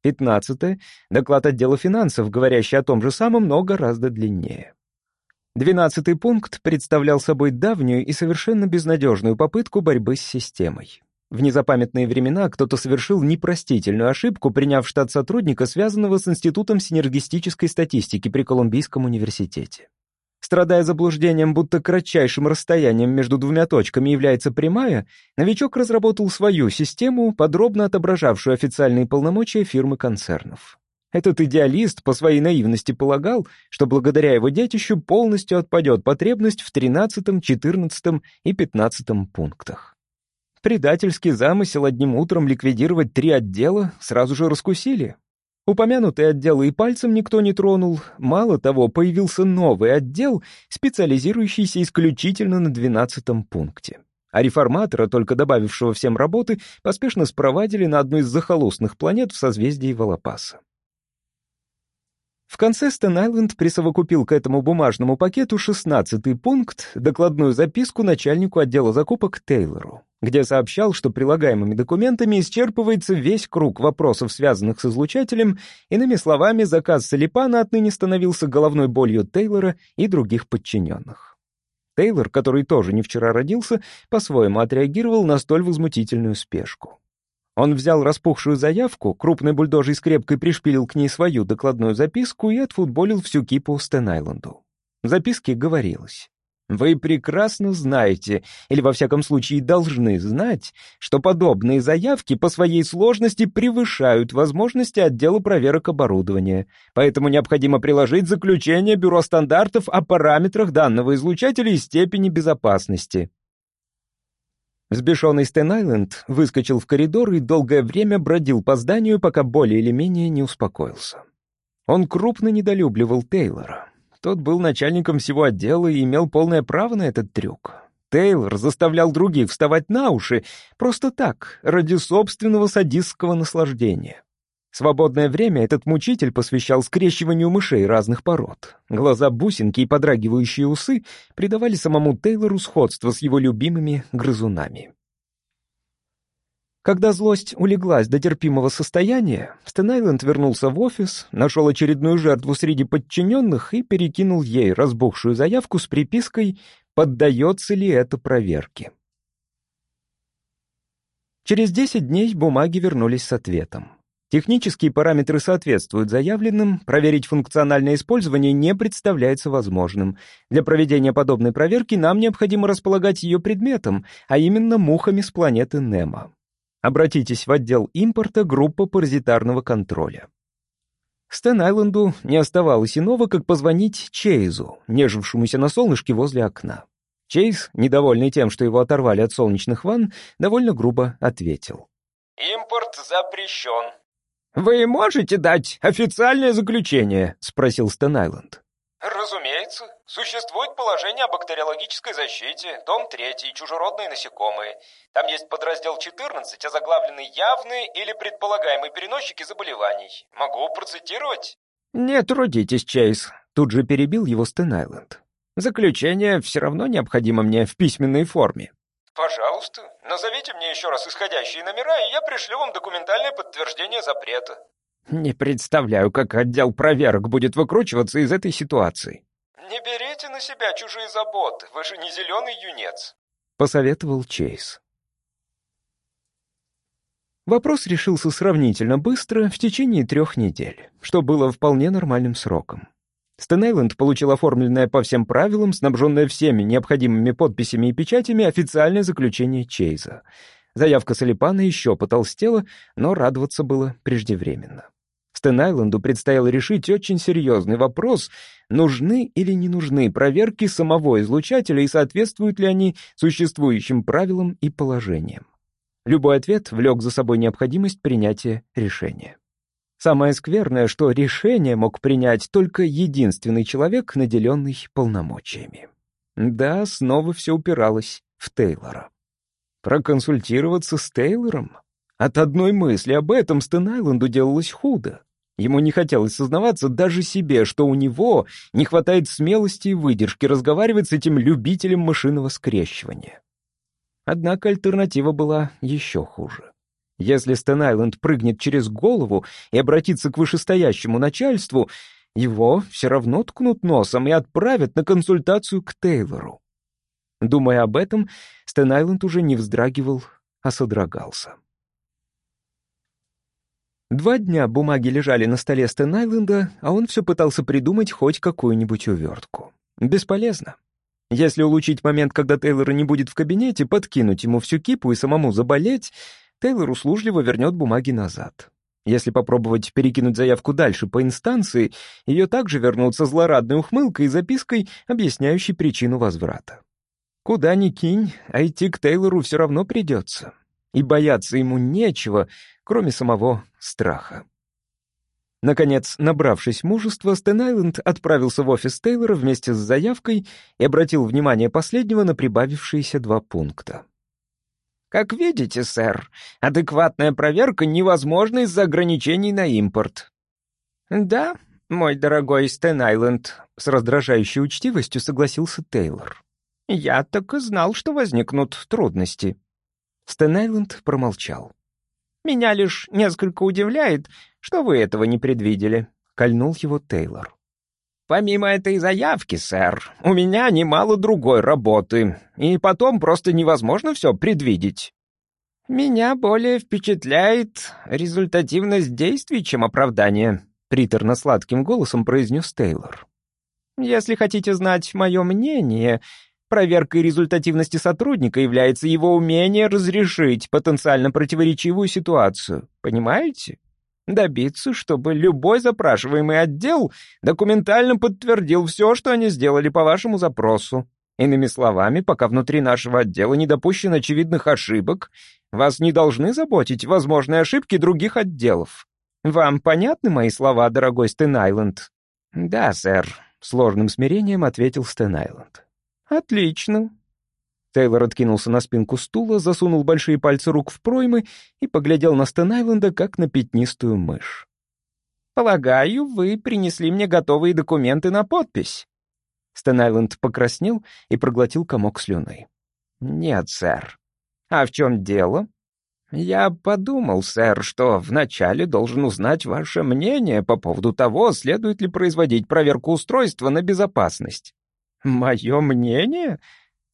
15. Доклад отдела финансов, говорящий о том же самом, но гораздо длиннее. Двенадцатый пункт представлял собой давнюю и совершенно безнадежную попытку борьбы с системой. В незапамятные времена кто-то совершил непростительную ошибку, приняв штат сотрудника, связанного с Институтом синергистической статистики при Колумбийском университете. Страдая заблуждением, будто кратчайшим расстоянием между двумя точками является прямая, новичок разработал свою систему, подробно отображавшую официальные полномочия фирмы концернов. Этот идеалист по своей наивности полагал, что благодаря его детищу полностью отпадет потребность в 13, 14 и 15 пунктах. Предательский замысел одним утром ликвидировать три отдела сразу же раскусили. Упомянутый отдел и пальцем никто не тронул. Мало того, появился новый отдел, специализирующийся исключительно на двенадцатом пункте. А реформатора, только добавившего всем работы, поспешно спровадили на одну из захолустных планет в созвездии Волопаса. В конце Стэн-Айленд присовокупил к этому бумажному пакету шестнадцатый пункт, докладную записку начальнику отдела закупок Тейлору. Где сообщал, что прилагаемыми документами исчерпывается весь круг вопросов, связанных с излучателем, иными словами, заказ Салипана отныне становился головной болью Тейлора и других подчиненных. Тейлор, который тоже не вчера родился, по-своему отреагировал на столь возмутительную спешку. Он взял распухшую заявку, крупной бульдожей скрепкой пришпилил к ней свою докладную записку и отфутболил всю кипу Стэн-Айленду. В записке говорилось. Вы прекрасно знаете, или во всяком случае должны знать, что подобные заявки по своей сложности превышают возможности отдела проверок оборудования. Поэтому необходимо приложить заключение Бюро стандартов о параметрах данного излучателя и степени безопасности. Взбешенный Стэн-Айленд выскочил в коридор и долгое время бродил по зданию, пока более или менее не успокоился. Он крупно недолюбливал Тейлора. Тот был начальником всего отдела и имел полное право на этот трюк. Тейлор заставлял других вставать на уши просто так, ради собственного садистского наслаждения. Свободное время этот мучитель посвящал скрещиванию мышей разных пород. Глаза бусинки и подрагивающие усы придавали самому Тейлору сходство с его любимыми грызунами. Когда злость улеглась до терпимого состояния, Стэн-Айленд вернулся в офис, нашел очередную жертву среди подчиненных и перекинул ей разбухшую заявку с припиской «Поддается ли это проверке?». Через 10 дней бумаги вернулись с ответом. Технические параметры соответствуют заявленным, проверить функциональное использование не представляется возможным. Для проведения подобной проверки нам необходимо располагать ее предметом, а именно мухами с планеты Немо. Обратитесь в отдел импорта группа паразитарного контроля. Стэн-Айленду не оставалось иного, как позвонить Чейзу, нежившемуся на солнышке возле окна. Чейз, недовольный тем, что его оторвали от солнечных ванн, довольно грубо ответил. «Импорт запрещен. «Вы можете дать официальное заключение?» — спросил Стэн Айленд. Разумеется. Существует положение о бактериологической защите, том 3, чужеродные насекомые. Там есть подраздел 14, озаглавленный «Явные или предполагаемые переносчики заболеваний». Могу процитировать? «Не трудитесь, Чейз», — тут же перебил его Стэн Айленд. «Заключение все равно необходимо мне в письменной форме». «Пожалуйста, назовите мне еще раз исходящие номера, и я пришлю вам документальное подтверждение запрета». «Не представляю, как отдел проверок будет выкручиваться из этой ситуации». «Не берите на себя чужие заботы, вы же не зеленый юнец», — посоветовал Чейз. Вопрос решился сравнительно быстро, в течение трех недель, что было вполне нормальным сроком. Стэн получил оформленное по всем правилам, снабженное всеми необходимыми подписями и печатями официальное заключение Чейза. Заявка Салипана еще потолстела, но радоваться было преждевременно. Стэн предстояло решить очень серьезный вопрос, нужны или не нужны проверки самого излучателя и соответствуют ли они существующим правилам и положениям. Любой ответ влек за собой необходимость принятия решения. Самое скверное, что решение мог принять только единственный человек, наделенный полномочиями. Да, снова все упиралось в Тейлора. Проконсультироваться с Тейлором? От одной мысли об этом Стэн делалось худо. Ему не хотелось сознаваться даже себе, что у него не хватает смелости и выдержки разговаривать с этим любителем машинного скрещивания. Однако альтернатива была еще хуже. Если Стэн-Айленд прыгнет через голову и обратится к вышестоящему начальству, его все равно ткнут носом и отправят на консультацию к Тейлору. Думая об этом, Стэн-Айленд уже не вздрагивал, а содрогался. Два дня бумаги лежали на столе Стэн-Айленда, а он все пытался придумать хоть какую-нибудь увертку. Бесполезно. Если улучшить момент, когда Тейлора не будет в кабинете, подкинуть ему всю кипу и самому заболеть, Тейлор услужливо вернет бумаги назад. Если попробовать перекинуть заявку дальше по инстанции, ее также вернут со злорадной ухмылкой и запиской, объясняющей причину возврата. Куда ни кинь, а идти к Тейлору все равно придется. И бояться ему нечего, кроме самого страха. Наконец, набравшись мужества, Стэн отправился в офис Тейлора вместе с заявкой и обратил внимание последнего на прибавившиеся два пункта. Как видите, сэр, адекватная проверка невозможна из-за ограничений на импорт. Да, мой дорогой Стэн-Айленд, с раздражающей учтивостью согласился Тейлор. Я так и знал, что возникнут трудности. Стэн промолчал. «Меня лишь несколько удивляет, что вы этого не предвидели», — кольнул его Тейлор. «Помимо этой заявки, сэр, у меня немало другой работы, и потом просто невозможно все предвидеть. Меня более впечатляет результативность действий, чем оправдание», — приторно-сладким голосом произнес Тейлор. «Если хотите знать мое мнение, Проверкой результативности сотрудника является его умение разрешить потенциально противоречивую ситуацию. Понимаете? Добиться, чтобы любой запрашиваемый отдел документально подтвердил все, что они сделали по вашему запросу. Иными словами, пока внутри нашего отдела не допущено очевидных ошибок, вас не должны заботить возможные ошибки других отделов. Вам понятны мои слова, дорогой Стэн-Айленд? «Да, сэр», — сложным смирением ответил Стэн-Айленд. «Отлично». Тейлор откинулся на спинку стула, засунул большие пальцы рук в проймы и поглядел на Стэн как на пятнистую мышь. «Полагаю, вы принесли мне готовые документы на подпись». Стэн покраснел и проглотил комок слюны. «Нет, сэр. А в чем дело?» «Я подумал, сэр, что вначале должен узнать ваше мнение по поводу того, следует ли производить проверку устройства на безопасность. «Мое мнение?»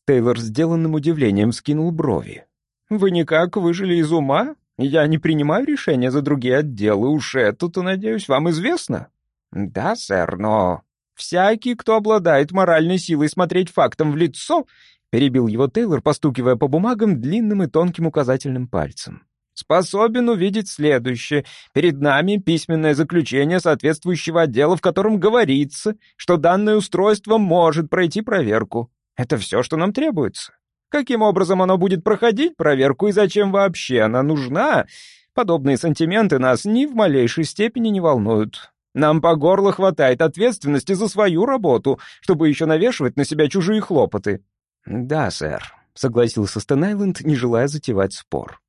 Тейлор сделанным удивлением скинул брови. «Вы никак выжили из ума? Я не принимаю решения за другие отделы, уж это-то, надеюсь, вам известно?» «Да, сэр, но...» «Всякий, кто обладает моральной силой смотреть фактом в лицо...» Перебил его Тейлор, постукивая по бумагам длинным и тонким указательным пальцем способен увидеть следующее. Перед нами письменное заключение соответствующего отдела, в котором говорится, что данное устройство может пройти проверку. Это все, что нам требуется. Каким образом оно будет проходить проверку и зачем вообще она нужна? Подобные сантименты нас ни в малейшей степени не волнуют. Нам по горло хватает ответственности за свою работу, чтобы еще навешивать на себя чужие хлопоты. «Да, сэр», — согласился Стэн не желая затевать спор.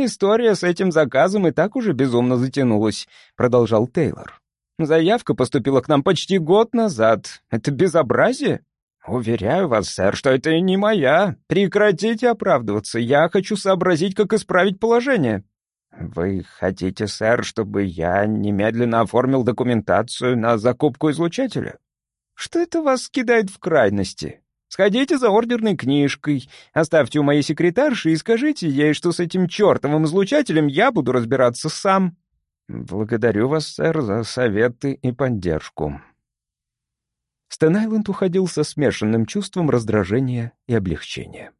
«История с этим заказом и так уже безумно затянулась», — продолжал Тейлор. «Заявка поступила к нам почти год назад. Это безобразие?» «Уверяю вас, сэр, что это не моя. Прекратите оправдываться. Я хочу сообразить, как исправить положение». «Вы хотите, сэр, чтобы я немедленно оформил документацию на закупку излучателя?» «Что это вас кидает в крайности? Сходите за ордерной книжкой, оставьте у моей секретарши и скажите ей, что с этим чертовым излучателем я буду разбираться сам». «Благодарю вас, сэр, за советы и поддержку». Стэн уходил со смешанным чувством раздражения и облегчения.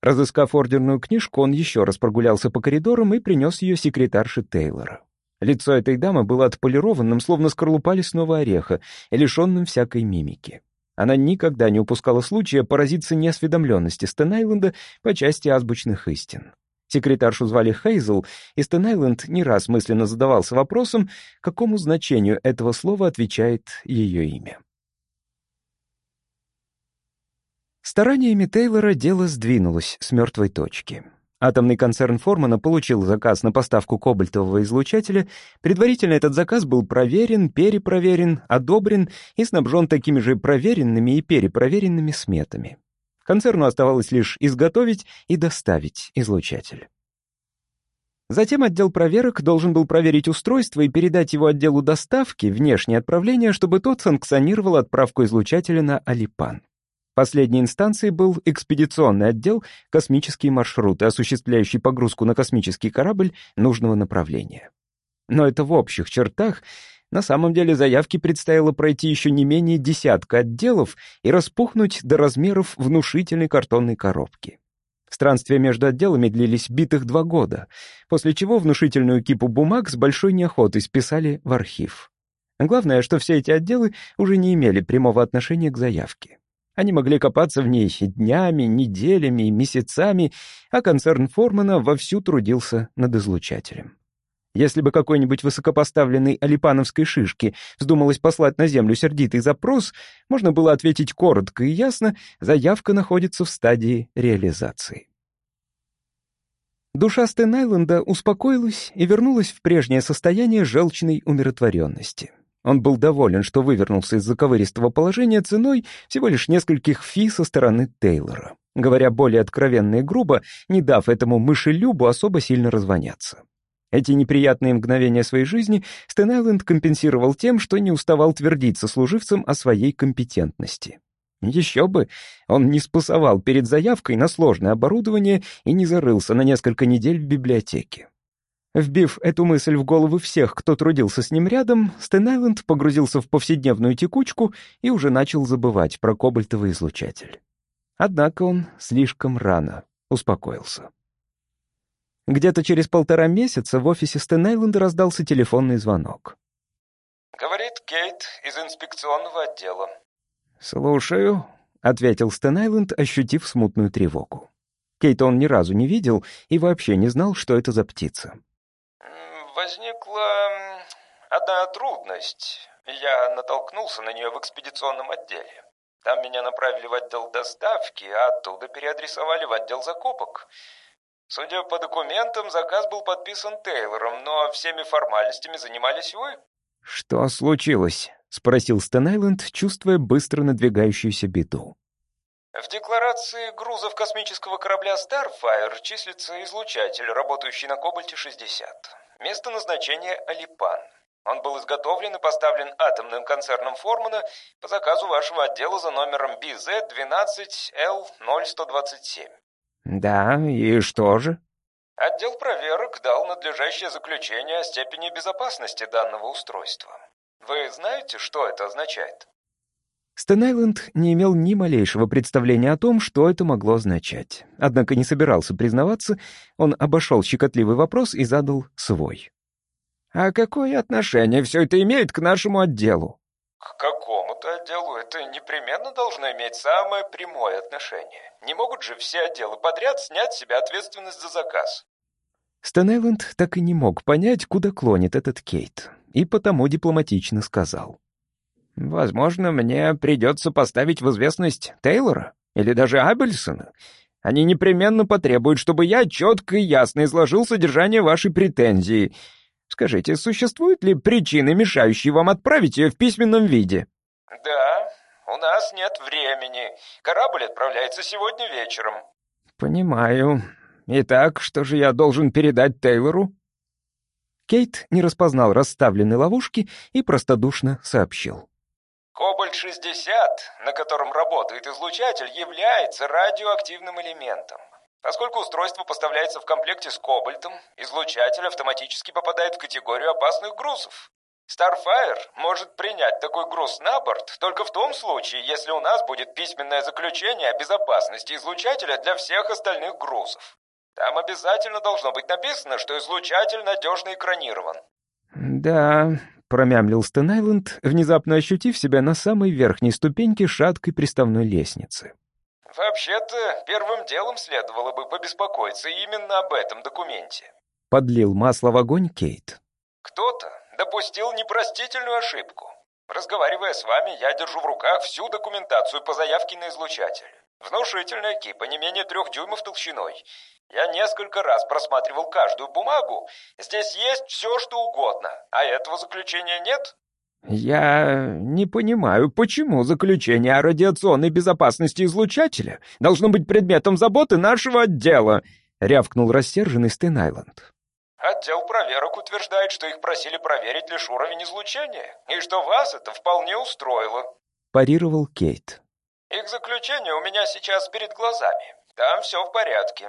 Разыскав ордерную книжку, он еще раз прогулялся по коридорам и принес ее секретарше Тейлора. Лицо этой дамы было отполированным, словно скорлупа лесного ореха, лишенным всякой мимики. Она никогда не упускала случая поразиться неосведомленности Стэн по части азбучных истин. Секретаршу звали Хейзел, и Стэн не раз мысленно задавался вопросом, какому значению этого слова отвечает ее имя. Стараниями Тейлора дело сдвинулось с мертвой точки. Атомный концерн Формана получил заказ на поставку кобальтового излучателя. Предварительно этот заказ был проверен, перепроверен, одобрен и снабжен такими же проверенными и перепроверенными сметами. Концерну оставалось лишь изготовить и доставить излучатель. Затем отдел проверок должен был проверить устройство и передать его отделу доставки, внешнее отправление, чтобы тот санкционировал отправку излучателя на Алипан. Последней инстанцией был экспедиционный отдел «Космические маршруты», осуществляющий погрузку на космический корабль нужного направления. Но это в общих чертах. На самом деле заявки предстояло пройти еще не менее десятка отделов и распухнуть до размеров внушительной картонной коробки. Странствия между отделами длились битых два года, после чего внушительную кипу бумаг с большой неохотой списали в архив. Главное, что все эти отделы уже не имели прямого отношения к заявке. Они могли копаться в ней днями, неделями, месяцами, а концерн Формана вовсю трудился над излучателем. Если бы какой-нибудь высокопоставленный алипановской шишки вздумалось послать на Землю сердитый запрос, можно было ответить коротко и ясно, заявка находится в стадии реализации. Душа Стэн-Айленда успокоилась и вернулась в прежнее состояние желчной умиротворенности. Он был доволен, что вывернулся из заковыристого положения ценой всего лишь нескольких фи со стороны Тейлора. говоря более откровенно и грубо, не дав этому мышелюбу особо сильно развоняться. Эти неприятные мгновения своей жизни Стэн Айленд компенсировал тем, что не уставал твердить сослуживцам о своей компетентности. Еще бы, он не спасовал перед заявкой на сложное оборудование и не зарылся на несколько недель в библиотеке. Вбив эту мысль в головы всех, кто трудился с ним рядом, Стэн Айленд погрузился в повседневную текучку и уже начал забывать про кобальтовый излучатель. Однако он слишком рано успокоился. Где-то через полтора месяца в офисе Стэн Айленда раздался телефонный звонок. «Говорит Кейт из инспекционного отдела». «Слушаю», — ответил Стэн Айленд, ощутив смутную тревогу. Кейта он ни разу не видел и вообще не знал, что это за птица. «Возникла одна трудность. Я натолкнулся на нее в экспедиционном отделе. Там меня направили в отдел доставки, а оттуда переадресовали в отдел закупок. Судя по документам, заказ был подписан Тейлором, но всеми формальностями занимались вы». «Что случилось?» — спросил Стэн Айленд, чувствуя быстро надвигающуюся беду. В декларации грузов космического корабля Starfire числится излучатель, работающий на Кобальте-60. Место назначения — Алипан. Он был изготовлен и поставлен атомным концерном Формана по заказу вашего отдела за номером BZ-12L0127. «Да, и что же?» Отдел проверок дал надлежащее заключение о степени безопасности данного устройства. Вы знаете, что это означает? Стэн Айленд не имел ни малейшего представления о том, что это могло означать. Однако не собирался признаваться, он обошел щекотливый вопрос и задал свой. «А какое отношение все это имеет к нашему отделу?» «К какому-то отделу это непременно должно иметь самое прямое отношение. Не могут же все отделы подряд снять с себя ответственность за заказ». Стэн Айленд так и не мог понять, куда клонит этот Кейт, и потому дипломатично сказал. Возможно, мне придется поставить в известность Тейлора или даже Абельсона. Они непременно потребуют, чтобы я четко и ясно изложил содержание вашей претензии. Скажите, существуют ли причины, мешающие вам отправить ее в письменном виде? Да, у нас нет времени. Корабль отправляется сегодня вечером. Понимаю. Итак, что же я должен передать Тейлору? Кейт не распознал расставленной ловушки и простодушно сообщил. Кобальт-60, на котором работает излучатель, является радиоактивным элементом. Поскольку устройство поставляется в комплекте с кобальтом, излучатель автоматически попадает в категорию опасных грузов. Starfire может принять такой груз на борт только в том случае, если у нас будет письменное заключение о безопасности излучателя для всех остальных грузов. Там обязательно должно быть написано, что излучатель надежно экранирован. Да, промямлил Стэн Айленд, внезапно ощутив себя на самой верхней ступеньке шаткой приставной лестницы. «Вообще-то, первым делом следовало бы побеспокоиться именно об этом документе». Подлил масло в огонь Кейт. «Кто-то допустил непростительную ошибку. Разговаривая с вами, я держу в руках всю документацию по заявке на излучатель. Внушительная кипа, не менее трех дюймов толщиной. Я несколько раз просматривал каждую бумагу. Здесь есть все, что угодно. А этого заключения нет? Я не понимаю, почему заключение о радиационной безопасности излучателя должно быть предметом заботы нашего отдела, рявкнул рассерженный Стэн Айленд. Отдел проверок утверждает, что их просили проверить лишь уровень излучения, и что вас это вполне устроило. Парировал Кейт. Их заключение у меня сейчас перед глазами. Там все в порядке.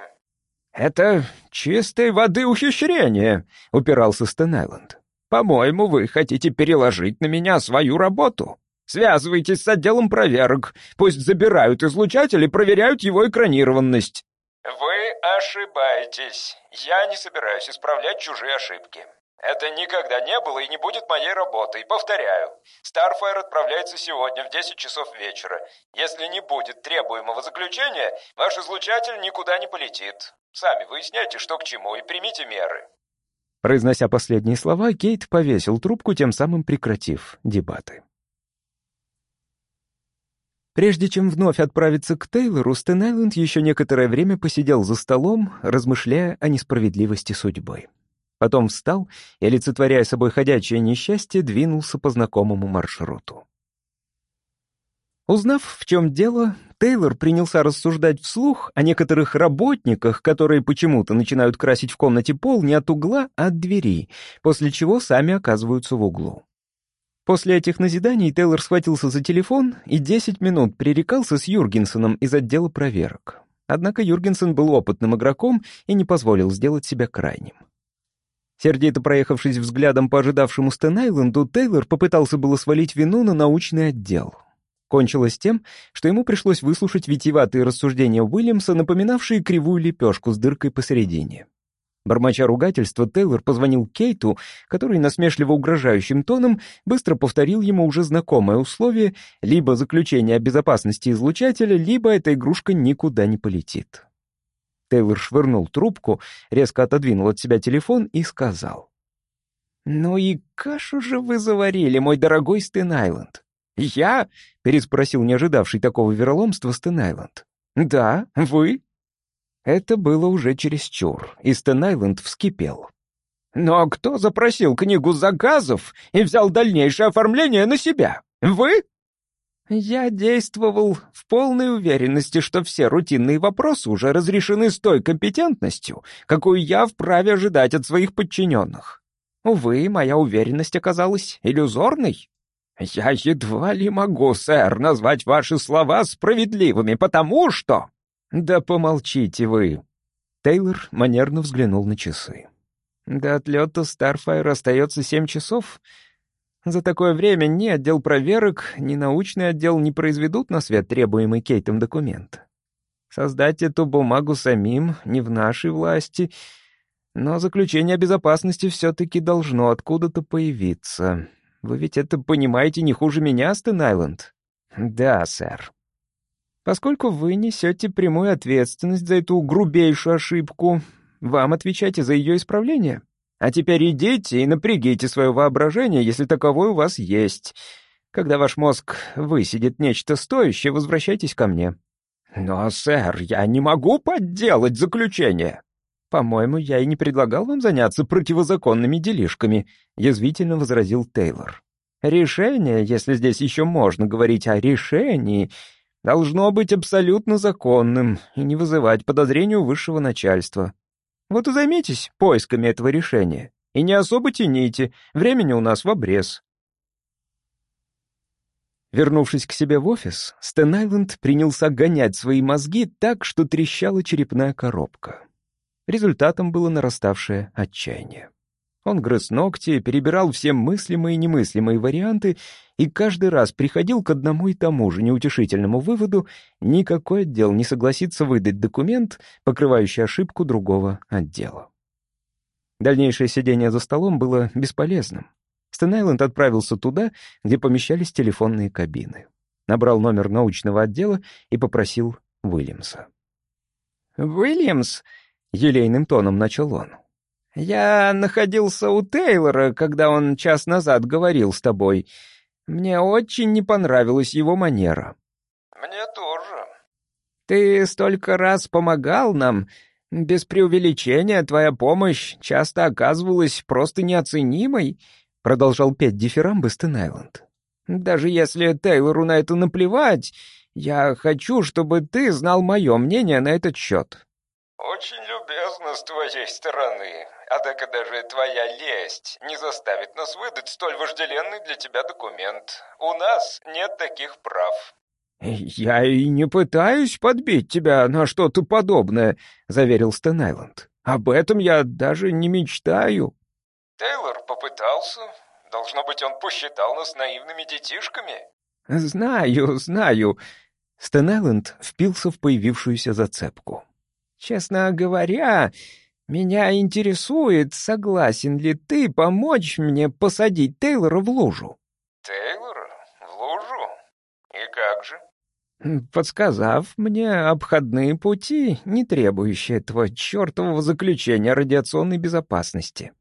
«Это чистой воды ухищрение», — упирался Стэн Айленд. «По-моему, вы хотите переложить на меня свою работу. Связывайтесь с отделом проверок. Пусть забирают излучатель и проверяют его экранированность». «Вы ошибаетесь. Я не собираюсь исправлять чужие ошибки. Это никогда не было и не будет моей работой. Повторяю, Starfire отправляется сегодня в 10 часов вечера. Если не будет требуемого заключения, ваш излучатель никуда не полетит. Сами выясняйте, что к чему, и примите меры». Произнося последние слова, Кейт повесил трубку, тем самым прекратив дебаты. Прежде чем вновь отправиться к Тейлору, Стэн Айленд еще некоторое время посидел за столом, размышляя о несправедливости судьбы. Потом встал и, олицетворяя собой ходячее несчастье, двинулся по знакомому маршруту. Узнав, в чем дело, Тейлор принялся рассуждать вслух о некоторых работниках, которые почему-то начинают красить в комнате пол не от угла, а от двери, после чего сами оказываются в углу. После этих назиданий Тейлор схватился за телефон и 10 минут пререкался с Юргенсеном из отдела проверок. Однако Юргенсен был опытным игроком и не позволил сделать себя крайним. Сердито проехавшись взглядом по ожидавшему Стэн-Айленду, Тейлор попытался было свалить вину на научный отдел. Кончилось тем, что ему пришлось выслушать витиеватые рассуждения Уильямса, напоминавшие кривую лепешку с дыркой посередине. Бормоча ругательства, Тейлор позвонил Кейту, который насмешливо угрожающим тоном быстро повторил ему уже знакомое условие либо заключение о безопасности излучателя, либо эта игрушка никуда не полетит. Тейлор швырнул трубку, резко отодвинул от себя телефон и сказал. «Ну и кашу же вы заварили, мой дорогой Стэн-Айленд!» «Я?» — переспросил не ожидавший такого вероломства Стэн-Айленд. «Да, вы?» Это было уже чересчур, и Стэн-Айленд вскипел. «Но кто запросил книгу заказов и взял дальнейшее оформление на себя? Вы?» «Я действовал в полной уверенности, что все рутинные вопросы уже разрешены с той компетентностью, какую я вправе ожидать от своих подчиненных. Увы, моя уверенность оказалась иллюзорной». «Я едва ли могу, сэр, назвать ваши слова справедливыми, потому что...» «Да помолчите вы!» Тейлор манерно взглянул на часы. «До отлета Старфайр остается семь часов. За такое время ни отдел проверок, ни научный отдел не произведут на свет требуемый Кейтом документ. Создать эту бумагу самим не в нашей власти, но заключение о безопасности все-таки должно откуда-то появиться. Вы ведь это понимаете не хуже меня, Стэн-Айленд?» «Да, сэр», Поскольку вы несете прямую ответственность за эту грубейшую ошибку, вам отвечайте за ее исправление. А теперь идите и напрягите свое воображение, если таковое у вас есть. Когда ваш мозг высидит нечто стоящее, возвращайтесь ко мне». «Но, сэр, я не могу подделать заключение». «По-моему, я и не предлагал вам заняться противозаконными делишками», — язвительно возразил Тейлор. «Решение, если здесь еще можно говорить о решении, должно быть абсолютно законным и не вызывать подозрений у высшего начальства. Вот и займитесь поисками этого решения. И не особо тяните, времени у нас в обрез. Вернувшись к себе в офис, Стэн Айленд принялся гонять свои мозги так, что трещала черепная коробка. Результатом было нараставшее отчаяние. Он грыз ногти, перебирал все мыслимые и немыслимые варианты и каждый раз приходил к одному и тому же неутешительному выводу никакой отдел не согласится выдать документ, покрывающий ошибку другого отдела. Дальнейшее сидение за столом было бесполезным. Стэн отправился туда, где помещались телефонные кабины. Набрал номер научного отдела и попросил Уильямса. «Уильямс», — елейным тоном начал он, — «Я находился у Тейлора, когда он час назад говорил с тобой. Мне очень не понравилась его манера». «Мне тоже». «Ты столько раз помогал нам. Без преувеличения твоя помощь часто оказывалась просто неоценимой», — продолжал петь дифирамбы Стэн-Айленд. «Даже если Тейлору на это наплевать, я хочу, чтобы ты знал мое мнение на этот счет». «Очень любезно с твоей стороны. Однако даже твоя лесть не заставит нас выдать столь вожделенный для тебя документ. У нас нет таких прав». «Я и не пытаюсь подбить тебя на что-то подобное», — заверил Стэн Айленд. «Об этом я даже не мечтаю». «Тейлор попытался. Должно быть, он посчитал нас наивными детишками». «Знаю, знаю». Стэн Айленд впился в появившуюся зацепку. «Честно говоря, меня интересует, согласен ли ты помочь мне посадить Тейлора в лужу?» «Тейлора? В лужу? И как же?» подсказав мне обходные пути, не требующие этого чертового заключения радиационной безопасности.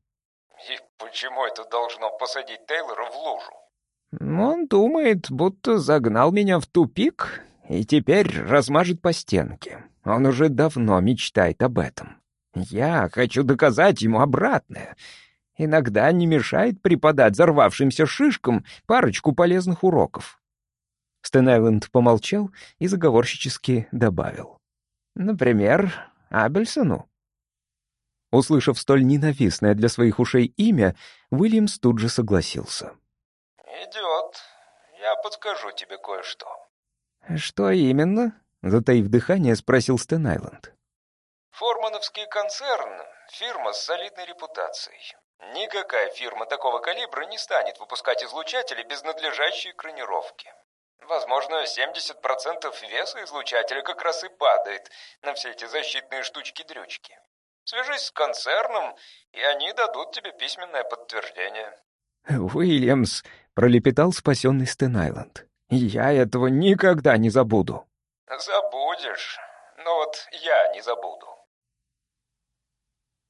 И почему это должно посадить Тейлора в лужу? Он думает, будто загнал меня в тупик и теперь размажет по стенке. Он уже давно мечтает об этом. Я хочу доказать ему обратное. Иногда не мешает преподать взорвавшимся шишкам парочку полезных уроков. Стэн помолчал и заговорщически добавил. «Например, Абельсону». Услышав столь ненавистное для своих ушей имя, Уильямс тут же согласился. «Идет. Я подскажу тебе кое-что». «Что именно?» — затаив дыхание, спросил Стэн Айленд. «Формановский концерн — фирма с солидной репутацией. Никакая фирма такого калибра не станет выпускать излучатели без надлежащей экранировки. Возможно, 70% веса излучателя как раз и падает на все эти защитные штучки-дрючки. Свяжись с концерном, и они дадут тебе письменное подтверждение». «Уильямс», — пролепетал спасенный Стэн Айленд, — «я этого никогда не забуду». «Забудешь, но вот я не забуду».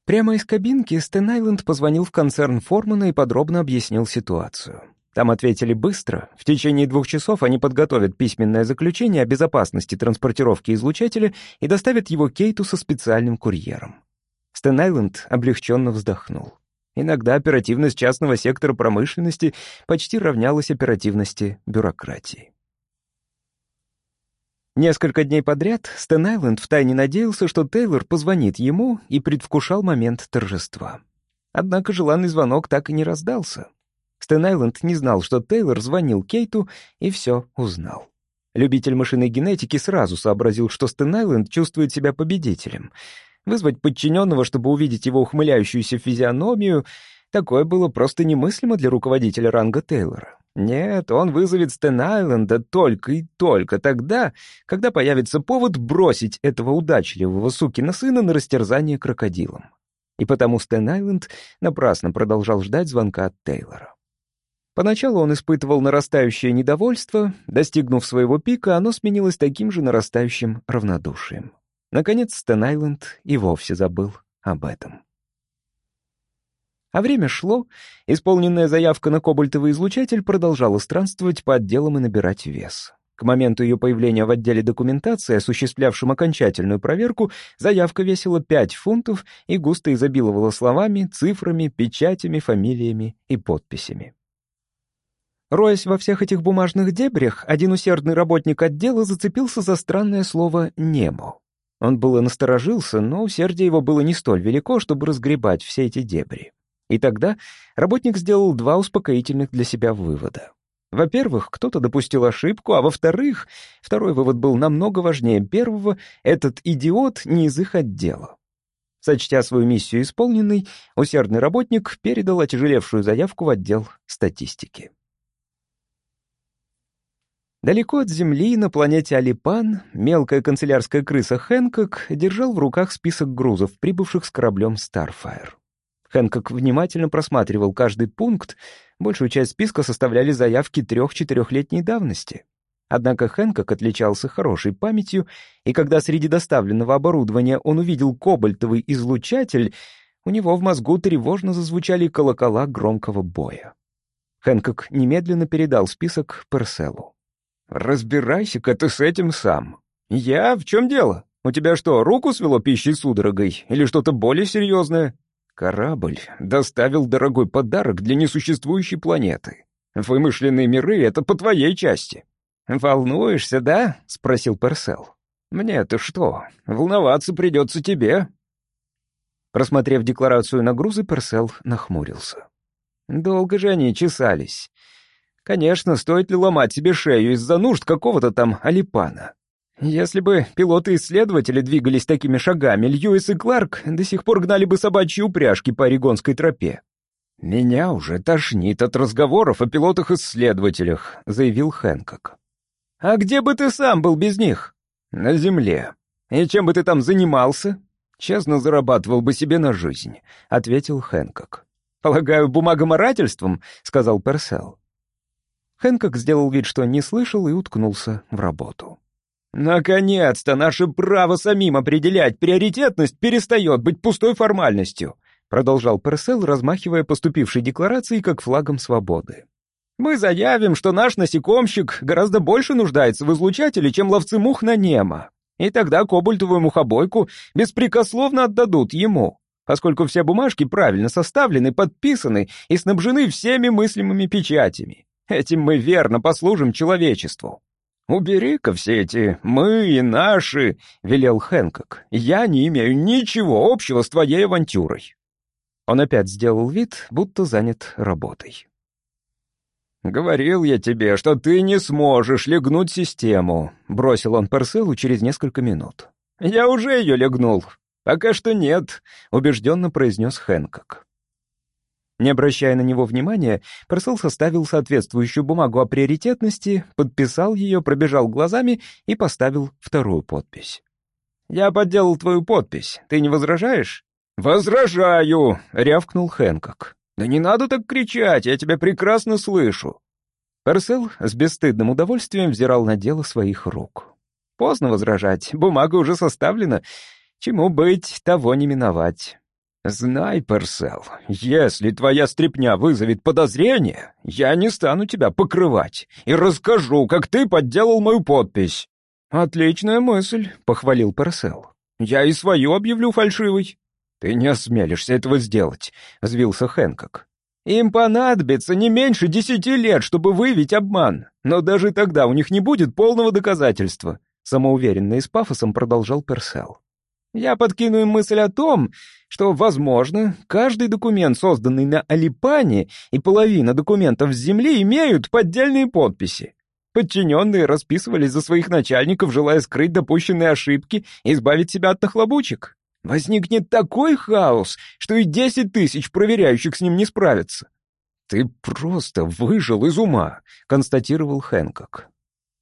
Прямо из кабинки Стэн Айленд позвонил в концерн Формана и подробно объяснил ситуацию. Там ответили быстро. В течение двух часов они подготовят письменное заключение о безопасности транспортировки излучателя и доставят его Кейту со специальным курьером. Стэн Айленд облегченно вздохнул. Иногда оперативность частного сектора промышленности почти равнялась оперативности бюрократии. Несколько дней подряд Стэн Айленд втайне надеялся, что Тейлор позвонит ему и предвкушал момент торжества. Однако желанный звонок так и не раздался. Стэн Айленд не знал, что Тейлор звонил Кейту и все узнал. Любитель машинной генетики сразу сообразил, что Стэн Айленд чувствует себя победителем — Вызвать подчиненного, чтобы увидеть его ухмыляющуюся физиономию, такое было просто немыслимо для руководителя ранга Тейлора. Нет, он вызовет Стэн Айленда только и только тогда, когда появится повод бросить этого удачливого сукина сына на растерзание крокодилом. И потому Стэн Айленд напрасно продолжал ждать звонка от Тейлора. Поначалу он испытывал нарастающее недовольство, достигнув своего пика, оно сменилось таким же нарастающим равнодушием. Наконец, Стэн и вовсе забыл об этом. А время шло, исполненная заявка на кобальтовый излучатель продолжала странствовать по отделам и набирать вес. К моменту ее появления в отделе документации, осуществлявшем окончательную проверку, заявка весила 5 фунтов и густо изобиловала словами, цифрами, печатями, фамилиями и подписями. Роясь во всех этих бумажных дебрях, один усердный работник отдела зацепился за странное слово «немо». Он было насторожился, но усердие его было не столь велико, чтобы разгребать все эти дебри. И тогда работник сделал два успокоительных для себя вывода. Во-первых, кто-то допустил ошибку, а во-вторых, второй вывод был намного важнее первого, этот идиот не из их отдела. Сочтя свою миссию исполненной, усердный работник передал отяжелевшую заявку в отдел статистики. Далеко от Земли, на планете Алипан, мелкая канцелярская крыса Хэнкок держал в руках список грузов, прибывших с кораблем Starfire. Хэнкок внимательно просматривал каждый пункт, большую часть списка составляли заявки трех-четырехлетней давности. Однако Хэнкок отличался хорошей памятью, и когда среди доставленного оборудования он увидел кобальтовый излучатель, у него в мозгу тревожно зазвучали колокола громкого боя. Хэнкок немедленно передал список Перселу. «Разбирайся-ка ты с этим сам». «Я? В чем дело? У тебя что, руку свело пищей судорогой? Или что-то более серьезное?» «Корабль доставил дорогой подарок для несуществующей планеты. Вымышленные миры — это по твоей части». «Волнуешься, да?» — спросил Персел. «Мне-то что? Волноваться придется тебе». Просмотрев декларацию на грузы, Персел нахмурился. «Долго же они чесались. Конечно, стоит ли ломать себе шею из-за нужд какого-то там Алипана? Если бы пилоты-исследователи двигались такими шагами, Льюис и Кларк до сих пор гнали бы собачьи упряжки по Орегонской тропе. «Меня уже тошнит от разговоров о пилотах-исследователях», — заявил Хэнкок. «А где бы ты сам был без них?» «На земле. И чем бы ты там занимался?» «Честно зарабатывал бы себе на жизнь», — ответил Хэнкок. «Полагаю, бумагоморательством?» — сказал Персел. Хэнкок сделал вид, что не слышал, и уткнулся в работу. «Наконец-то наше право самим определять приоритетность перестает быть пустой формальностью», продолжал Персел, размахивая поступившей декларацией как флагом свободы. «Мы заявим, что наш насекомщик гораздо больше нуждается в излучателе, чем ловцы мух на Немо, и тогда кобальтовую мухобойку беспрекословно отдадут ему, поскольку все бумажки правильно составлены, подписаны и снабжены всеми мыслимыми печатями. Этим мы верно послужим человечеству». «Убери-ка все эти «мы» и «наши», — велел Хэнкок. «Я не имею ничего общего с твоей авантюрой». Он опять сделал вид, будто занят работой. «Говорил я тебе, что ты не сможешь легнуть систему», — бросил он Парселу через несколько минут. «Я уже ее легнул. Пока что нет», — убежденно произнес Хэнкок. Не обращая на него внимания, Парсел составил соответствующую бумагу о приоритетности, подписал ее, пробежал глазами и поставил вторую подпись. «Я подделал твою подпись. Ты не возражаешь?» «Возражаю!» — рявкнул Хэнкок. «Да не надо так кричать, я тебя прекрасно слышу!» Персел с бесстыдным удовольствием взирал на дело своих рук. «Поздно возражать, бумага уже составлена. Чему быть, того не миновать». «Знай, Персел, если твоя стряпня вызовет подозрение, я не стану тебя покрывать и расскажу, как ты подделал мою подпись». «Отличная мысль», — похвалил Персел. «Я и свою объявлю фальшивой». «Ты не осмелишься этого сделать», — взвился Хэнкок. «Им понадобится не меньше десяти лет, чтобы выявить обман, но даже тогда у них не будет полного доказательства», — самоуверенно и с пафосом продолжал Персел. «Я подкину им мысль о том, что, возможно, каждый документ, созданный на Алипане, и половина документов с Земли имеют поддельные подписи. Подчиненные расписывались за своих начальников, желая скрыть допущенные ошибки и избавить себя от нахлобучек. Возникнет такой хаос, что и десять тысяч проверяющих с ним не справятся. «Ты просто выжил из ума», — констатировал Хэнкок.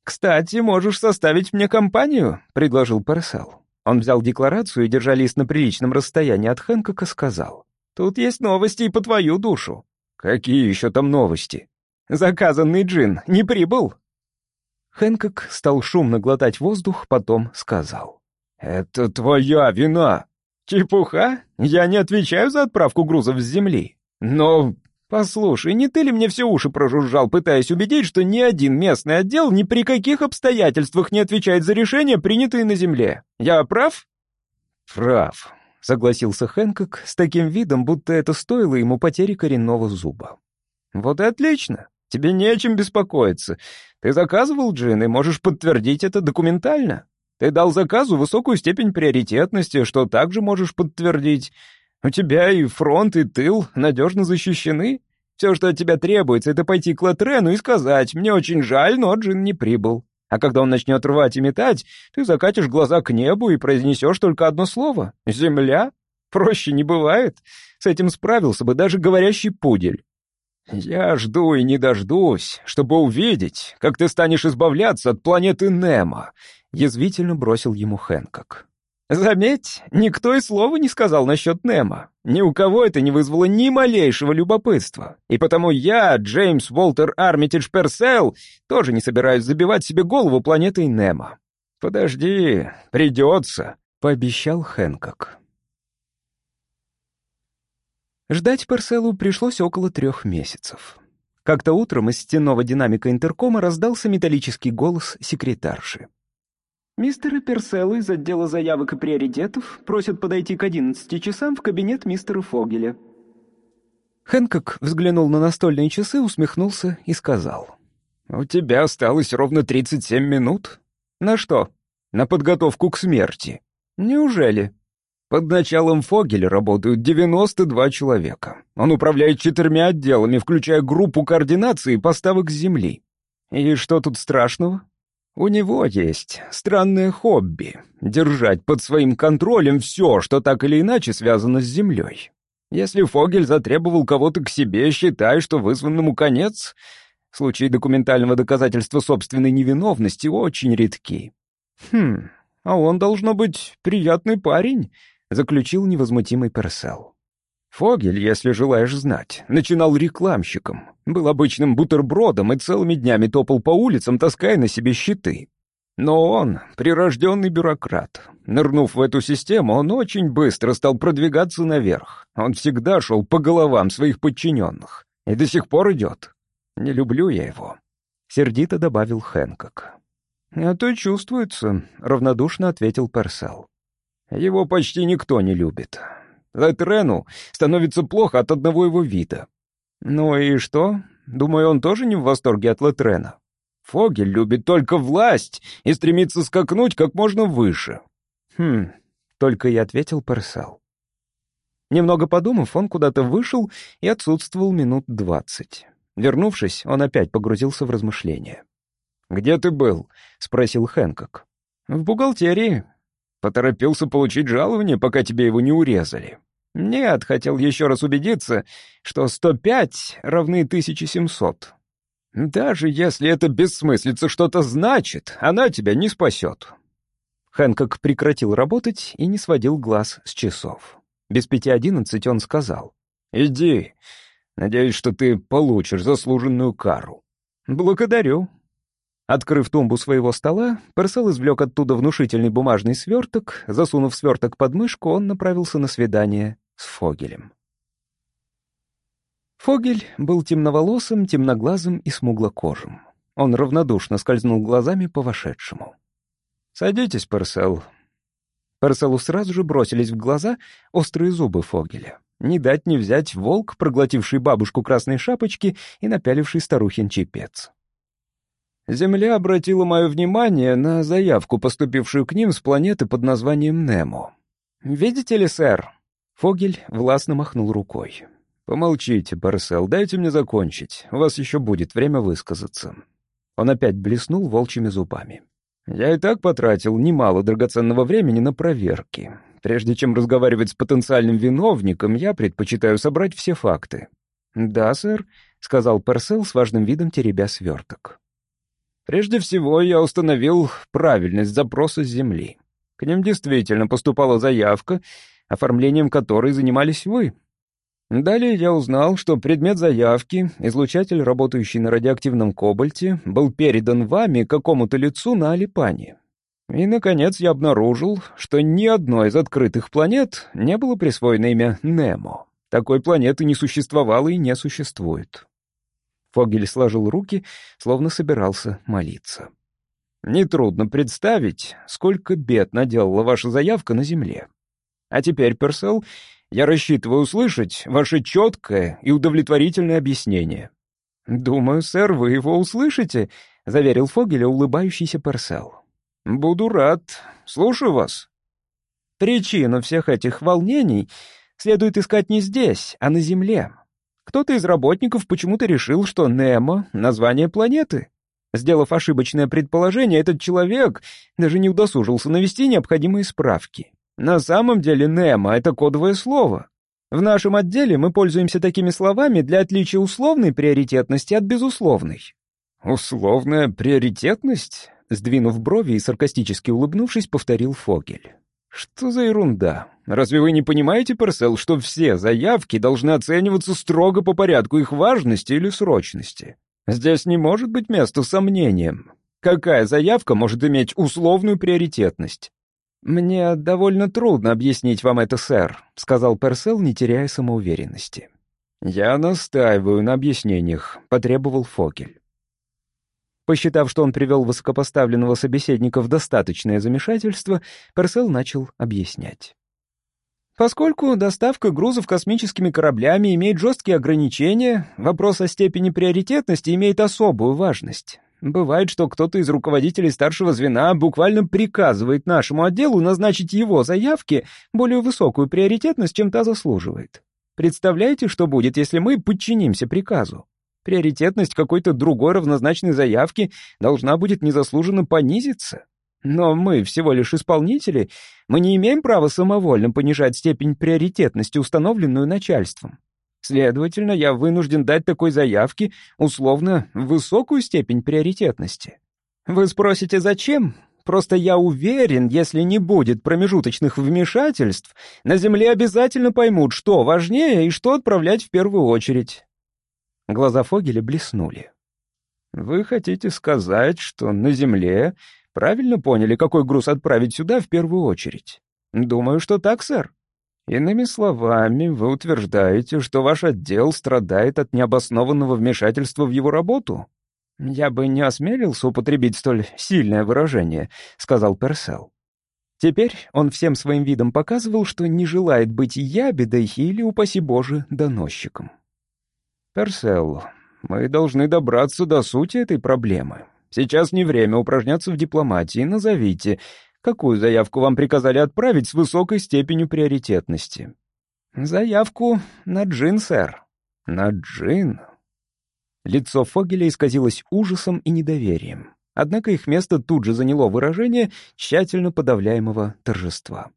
«Кстати, можешь составить мне компанию», — предложил Парсел. Он взял декларацию и, держа лист на приличном расстоянии от Хэнкока, сказал. «Тут есть новости и по твою душу». «Какие еще там новости?» «Заказанный джин не прибыл». Хэнкок стал шумно глотать воздух, потом сказал. «Это твоя вина!» «Чепуха? Я не отвечаю за отправку грузов с земли. Но, послушай, не ты ли мне все уши прожужжал, пытаясь убедить, что ни один местный отдел ни при каких обстоятельствах не отвечает за решения, принятые на земле? Я прав?» «Прав», — согласился Хэнкок с таким видом, будто это стоило ему потери коренного зуба. «Вот и отлично. Тебе не о чем беспокоиться. Ты заказывал джин и можешь подтвердить это документально. Ты дал заказу высокую степень приоритетности, что также можешь подтвердить. У тебя и фронт, и тыл надежно защищены. Все, что от тебя требуется, это пойти к Латрену и сказать, мне очень жаль, но Джин не прибыл. А когда он начнет рвать и метать, ты закатишь глаза к небу и произнесешь только одно слово — «Земля». Проще не бывает. С этим справился бы даже говорящий пудель. Я жду и не дождусь, чтобы увидеть, как ты станешь избавляться от планеты Немо, язвительно бросил ему Хэнкок. Заметь, никто и слова не сказал насчет Немо. Ни у кого это не вызвало ни малейшего любопытства. И потому я, Джеймс Уолтер Армитидж Персел, тоже не собираюсь забивать себе голову планетой Немо. Подожди, придется, пообещал Хэнкок. Ждать Перселу пришлось около трех месяцев. Как-то утром из стенного динамика интеркома раздался металлический голос секретарши. «Мистера Перселу из отдела заявок и приоритетов просят подойти к 11 часам в кабинет мистера Фогеля». Хэнкок взглянул на настольные часы, усмехнулся и сказал. «У тебя осталось ровно 37 минут. На что? На подготовку к смерти. Неужели?» Под началом Фогеля работают 92 человека. Он управляет четырьмя отделами, включая группу координации поставок с Земли. И что тут страшного? У него есть странное хобби — держать под своим контролем все, что так или иначе связано с Землей. Если Фогель затребовал кого-то к себе, считай, что вызванному конец. Случаи документального доказательства собственной невиновности очень редки. Хм, а он, должно быть, приятный парень, заключил невозмутимый Персел. Фогель, если желаешь знать, начинал рекламщиком, был обычным бутербродом и целыми днями топал по улицам, таская на себе щиты. Но он — прирожденный бюрократ. Нырнув в эту систему, он очень быстро стал продвигаться наверх. Он всегда шел по головам своих подчиненных. И до сих пор идет. Не люблю я его. Сердито добавил Хэнкок. «Это чувствуется», — равнодушно ответил Персел. Его почти никто не любит. Летрену становится плохо от одного его вида. Ну и что? Думаю, он тоже не в восторге от Летрена. Фогель любит только власть и стремится скакнуть как можно выше». «Хм...» — только и ответил Персел. Немного подумав, он куда-то вышел и отсутствовал минут двадцать. Вернувшись, он опять погрузился в размышления. «Где ты был?» — спросил Хэнкок. «В бухгалтерии. Поторопился получить жалование, пока тебе его не урезали». «Нет, хотел еще раз убедиться, что 105 равны 1700. Даже если это бессмыслица что-то значит, она тебя не спасет». Хэнкок прекратил работать и не сводил глаз с часов. Без пяти одиннадцать он сказал. «Иди. Надеюсь, что ты получишь заслуженную кару». «Благодарю». Открыв тумбу своего стола, Персел извлек оттуда внушительный бумажный сверток. Засунув сверток под мышку, он направился на свидание с Фогелем. Фогель был темноволосым, темноглазым и смуглокожим. Он равнодушно скользнул глазами по вошедшему. «Садитесь, Персел». Перселу сразу же бросились в глаза острые зубы Фогеля. Не дать не взять волк, проглотивший бабушку красной шапочки и напяливший старухин чепец. Земля обратила мое внимание на заявку, поступившую к ним с планеты под названием Немо. «Видите ли, сэр?» Фогель властно махнул рукой. «Помолчите, Барсел, дайте мне закончить. У вас еще будет время высказаться». Он опять блеснул волчьими зубами. «Я и так потратил немало драгоценного времени на проверки. Прежде чем разговаривать с потенциальным виновником, я предпочитаю собрать все факты». «Да, сэр», — сказал Персел с важным видом теребя сверток. «Прежде всего, я установил правильность запроса Земли. К ним действительно поступала заявка, оформлением которой занимались вы. Далее я узнал, что предмет заявки, излучатель, работающий на радиоактивном кобальте, был передан вами какому-то лицу на Алипане. И, наконец, я обнаружил, что ни одной из открытых планет не было присвоено имя Немо. Такой планеты не существовало и не существует. Фогель сложил руки, словно собирался молиться. Нетрудно представить, сколько бед наделала ваша заявка на Земле. А теперь, Персел, я рассчитываю услышать ваше четкое и удовлетворительное объяснение». «Думаю, сэр, вы его услышите», — заверил Фогеля улыбающийся Персел. «Буду рад. Слушаю вас». Причину всех этих волнений следует искать не здесь, а на Земле. Кто-то из работников почему-то решил, что Немо — название планеты. Сделав ошибочное предположение, этот человек даже не удосужился навести необходимые справки. На самом деле Немо — это кодовое слово. В нашем отделе мы пользуемся такими словами для отличия условной приоритетности от безусловной. «Условная приоритетность?» Сдвинув брови и саркастически улыбнувшись, повторил Фогель. «Что за ерунда? Разве вы не понимаете, Парсел, что все заявки должны оцениваться строго по порядку их важности или срочности? Здесь не может быть места сомнениям. Какая заявка может иметь условную приоритетность? «Мне довольно трудно объяснить вам это, сэр», — сказал Персел, не теряя самоуверенности. «Я настаиваю на объяснениях», — потребовал Фокель. Посчитав, что он привел высокопоставленного собеседника в достаточное замешательство, Персел начал объяснять. Поскольку доставка грузов космическими кораблями имеет жесткие ограничения, вопрос о степени приоритетности имеет особую важность. Бывает, что кто-то из руководителей старшего звена буквально приказывает нашему отделу назначить его заявки более высокую приоритетность, чем та заслуживает. Представляете, что будет, если мы подчинимся приказу? Приоритетность какой-то другой равнозначной заявки должна будет незаслуженно понизиться. Но мы всего лишь исполнители, мы не имеем права самовольно понижать степень приоритетности, установленную начальством. Следовательно, я вынужден дать такой заявке условно высокую степень приоритетности. Вы спросите, зачем? Просто я уверен, если не будет промежуточных вмешательств, на Земле обязательно поймут, что важнее и что отправлять в первую очередь. Глаза Фогеля блеснули. «Вы хотите сказать, что на Земле правильно поняли, какой груз отправить сюда в первую очередь?» «Думаю, что так, сэр». Иными словами, вы утверждаете, что ваш отдел страдает от необоснованного вмешательства в его работу? Я бы не осмелился употребить столь сильное выражение, сказал Персел. Теперь он всем своим видом показывал, что не желает быть ябедой или, упаси Боже, доносчиком. Персел, мы должны добраться до сути этой проблемы. Сейчас не время упражняться в дипломатии. Назовите, какую заявку вам приказали отправить с высокой степенью приоритетности?» «Заявку на джин, сэр». «На джин?» Лицо Фогеля исказилось ужасом и недоверием. Однако их место тут же заняло выражение тщательно подавляемого торжества.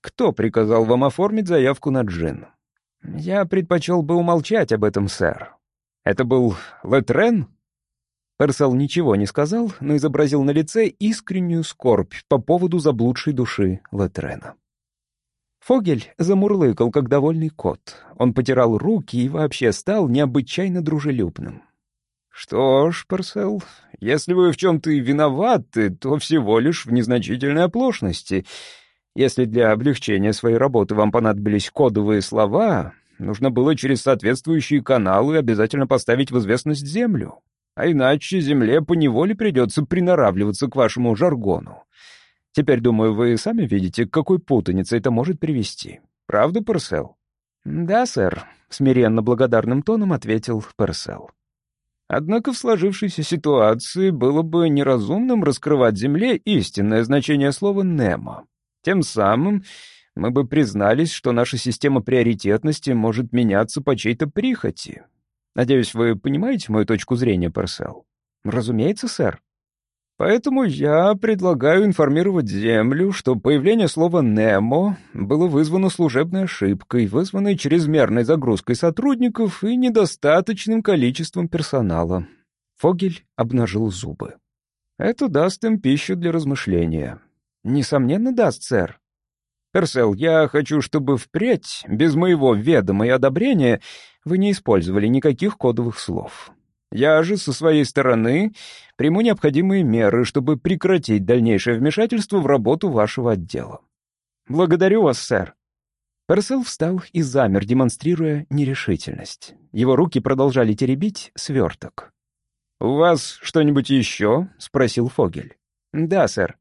«Кто приказал вам оформить заявку на джин?» «Я предпочел бы умолчать об этом, сэр». «Это был Летрен?» Персел ничего не сказал, но изобразил на лице искреннюю скорбь по поводу заблудшей души Летрена. Фогель замурлыкал, как довольный кот. Он потирал руки и вообще стал необычайно дружелюбным. «Что ж, Персел, если вы в чем-то виноваты, то всего лишь в незначительной оплошности. Если для облегчения своей работы вам понадобились кодовые слова, нужно было через соответствующие каналы обязательно поставить в известность Землю. А иначе Земле поневоле придется приноравливаться к вашему жаргону. Теперь, думаю, вы сами видите, к какой путанице это может привести. Правда, Персел?» «Да, сэр», — смиренно благодарным тоном ответил Персел. Однако в сложившейся ситуации было бы неразумным раскрывать Земле истинное значение слова «немо». Тем самым мы бы признались, что наша система приоритетности может меняться по чьей-то прихоти. Надеюсь, вы понимаете мою точку зрения, Парсел? Разумеется, сэр. Поэтому я предлагаю информировать Землю, что появление слова «немо» было вызвано служебной ошибкой, вызванной чрезмерной загрузкой сотрудников и недостаточным количеством персонала. Фогель обнажил зубы. Это даст им пищу для размышления. Несомненно, даст, сэр. Персел, я хочу, чтобы впредь, без моего ведома и одобрения, вы не использовали никаких кодовых слов. Я же со своей стороны приму необходимые меры, чтобы прекратить дальнейшее вмешательство в работу вашего отдела. Благодарю вас, сэр. Персел встал и замер, демонстрируя нерешительность. Его руки продолжали теребить сверток. «У вас что-нибудь еще?» — спросил Фогель. «Да, сэр».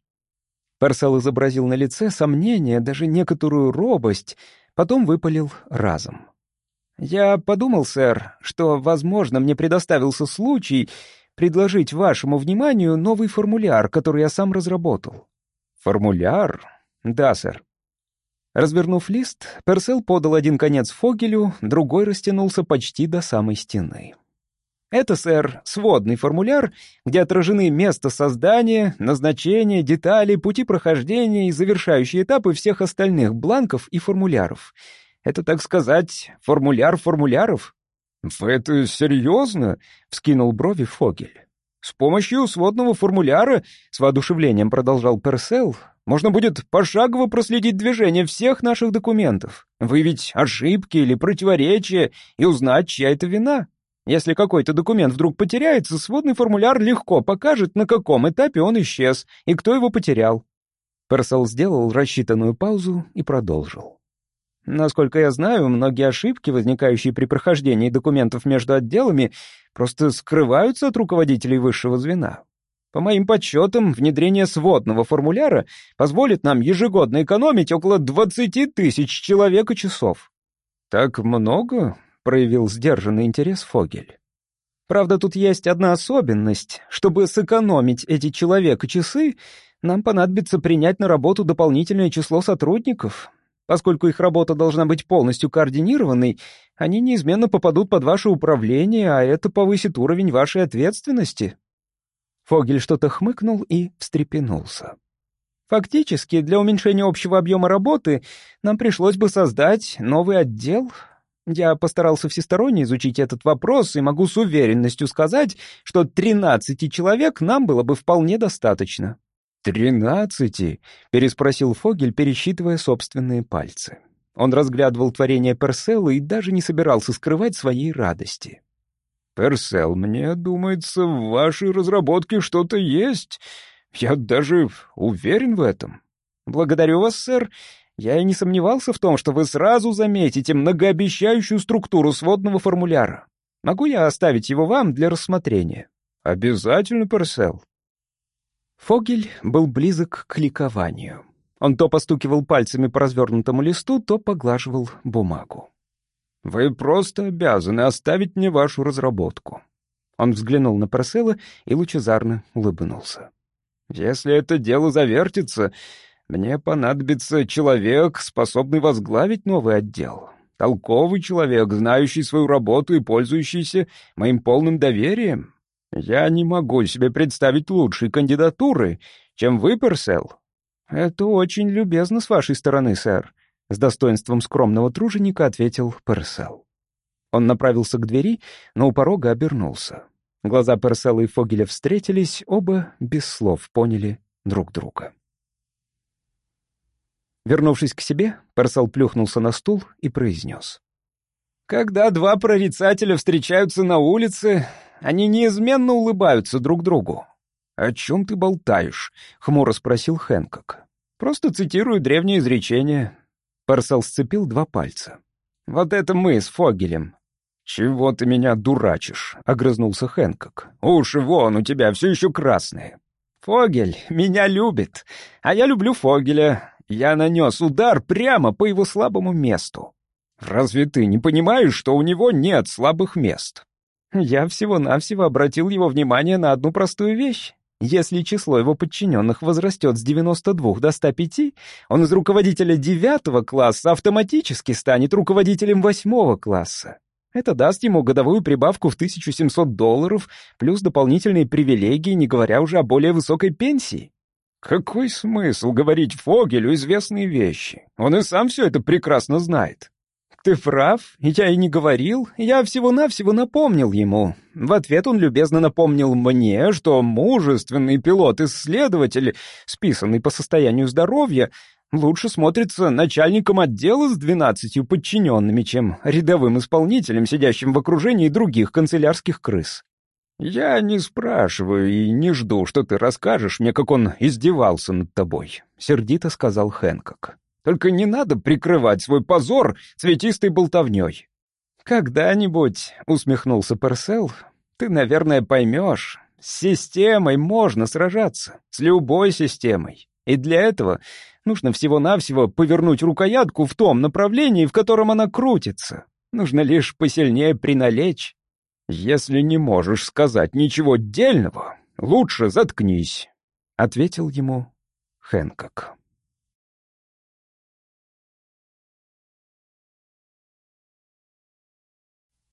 Персел изобразил на лице сомнение, даже некоторую робость, потом выпалил разом. «Я подумал, сэр, что, возможно, мне предоставился случай предложить вашему вниманию новый формуляр, который я сам разработал». «Формуляр?» «Да, сэр». Развернув лист, Персел подал один конец Фогелю, другой растянулся почти до самой стены. Это, сэр, сводный формуляр, где отражены место создания, назначение, детали, пути прохождения и завершающие этапы всех остальных бланков и формуляров. Это, так сказать, формуляр формуляров. «Вы это серьезно?» — вскинул брови Фогель. «С помощью сводного формуляра, с воодушевлением продолжал Персел, можно будет пошагово проследить движение всех наших документов, выявить ошибки или противоречия и узнать, чья это вина. Если какой-то документ вдруг потеряется, сводный формуляр легко покажет, на каком этапе он исчез и кто его потерял». Персел сделал рассчитанную паузу и продолжил. Насколько я знаю, многие ошибки, возникающие при прохождении документов между отделами, просто скрываются от руководителей высшего звена. По моим подсчетам, внедрение сводного формуляра позволит нам ежегодно экономить около 20 тысяч человек и часов. «Так много?» Проявил сдержанный интерес Фогель. Правда, тут есть одна особенность. Чтобы сэкономить эти человек и часы, нам понадобится принять на работу дополнительное число сотрудников. Поскольку их работа должна быть полностью координированной, они неизменно попадут под ваше управление, а это повысит уровень вашей ответственности». Фогель что-то хмыкнул и встрепенулся. Фактически, для уменьшения общего объема работы нам пришлось бы создать новый отдел, я постарался всесторонне изучить этот вопрос и могу с уверенностью сказать, что 13 человек нам было бы вполне достаточно». «Тринадцати?» — переспросил Фогель, пересчитывая собственные пальцы. Он разглядывал творение Персела и даже не собирался скрывать своей радости. «Персел, мне думается, в вашей разработке что-то есть. Я даже уверен в этом». «Благодарю вас, сэр. Я и не сомневался в том, что вы сразу заметите многообещающую структуру сводного формуляра. Могу я оставить его вам для рассмотрения? Обязательно, Персел. Фогель был близок к ликованию. Он то постукивал пальцами по развернутому листу, то поглаживал бумагу. «Вы просто обязаны оставить мне вашу разработку. Он взглянул на Парсела и лучезарно улыбнулся. «Если это дело завертится, мне понадобится человек, способный возглавить новый отдел. Толковый человек, знающий свою работу и пользующийся моим полным доверием. Я не могу себе представить лучшей кандидатуры, чем вы, Персел». «Это очень любезно с вашей стороны, сэр», — с достоинством скромного труженика ответил Персел. Он направился к двери, но у порога обернулся. Глаза Персела и Фогеля встретились, оба без слов поняли друг друга. Вернувшись к себе, Персел плюхнулся на стул и произнес. «Когда два прорицателя встречаются на улице, они неизменно улыбаются друг другу». «О чем ты болтаешь?» — хмуро спросил Хэнкок. «Просто цитирую древнее изречение». Персел сцепил два пальца. «Вот это мы с Фогелем. «Чего ты меня дурачишь?» — огрызнулся Хэнкок. «Уши вон у тебя все еще красные». «Фогель меня любит, а я люблю Фогеля. Я нанес удар прямо по его слабому месту». «Разве ты не понимаешь, что у него нет слабых мест?» «Я всего-навсего обратил его внимание на одну простую вещь. Если число его подчиненных возрастет с 92 до 105, он из руководителя девятого класса автоматически станет руководителем восьмого класса. Это даст ему годовую прибавку в 1700 долларов, плюс дополнительные привилегии, не говоря уже о более высокой пенсии. Какой смысл говорить Фогелю известные вещи? Он и сам все это прекрасно знает. Ты прав, я и не говорил, я всего-навсего напомнил ему. В ответ он любезно напомнил мне, что мужественный пилот-исследователь, списанный по состоянию здоровья, лучше смотрится начальником отдела с двенадцатью подчиненными, чем рядовым исполнителем, сидящим в окружении других канцелярских крыс. «Я не спрашиваю и не жду, что ты расскажешь мне, как он издевался над тобой», — сердито сказал Хэнкок. «Только не надо прикрывать свой позор цветистой болтовней». «Когда-нибудь», — усмехнулся Персел, — «ты, наверное, поймешь, с системой можно сражаться, с любой системой. И для этого нужно всего-навсего повернуть рукоятку в том направлении, в котором она крутится. Нужно лишь посильнее приналечь. «Если не можешь сказать ничего дельного, лучше заткнись», — ответил ему Хэнкок.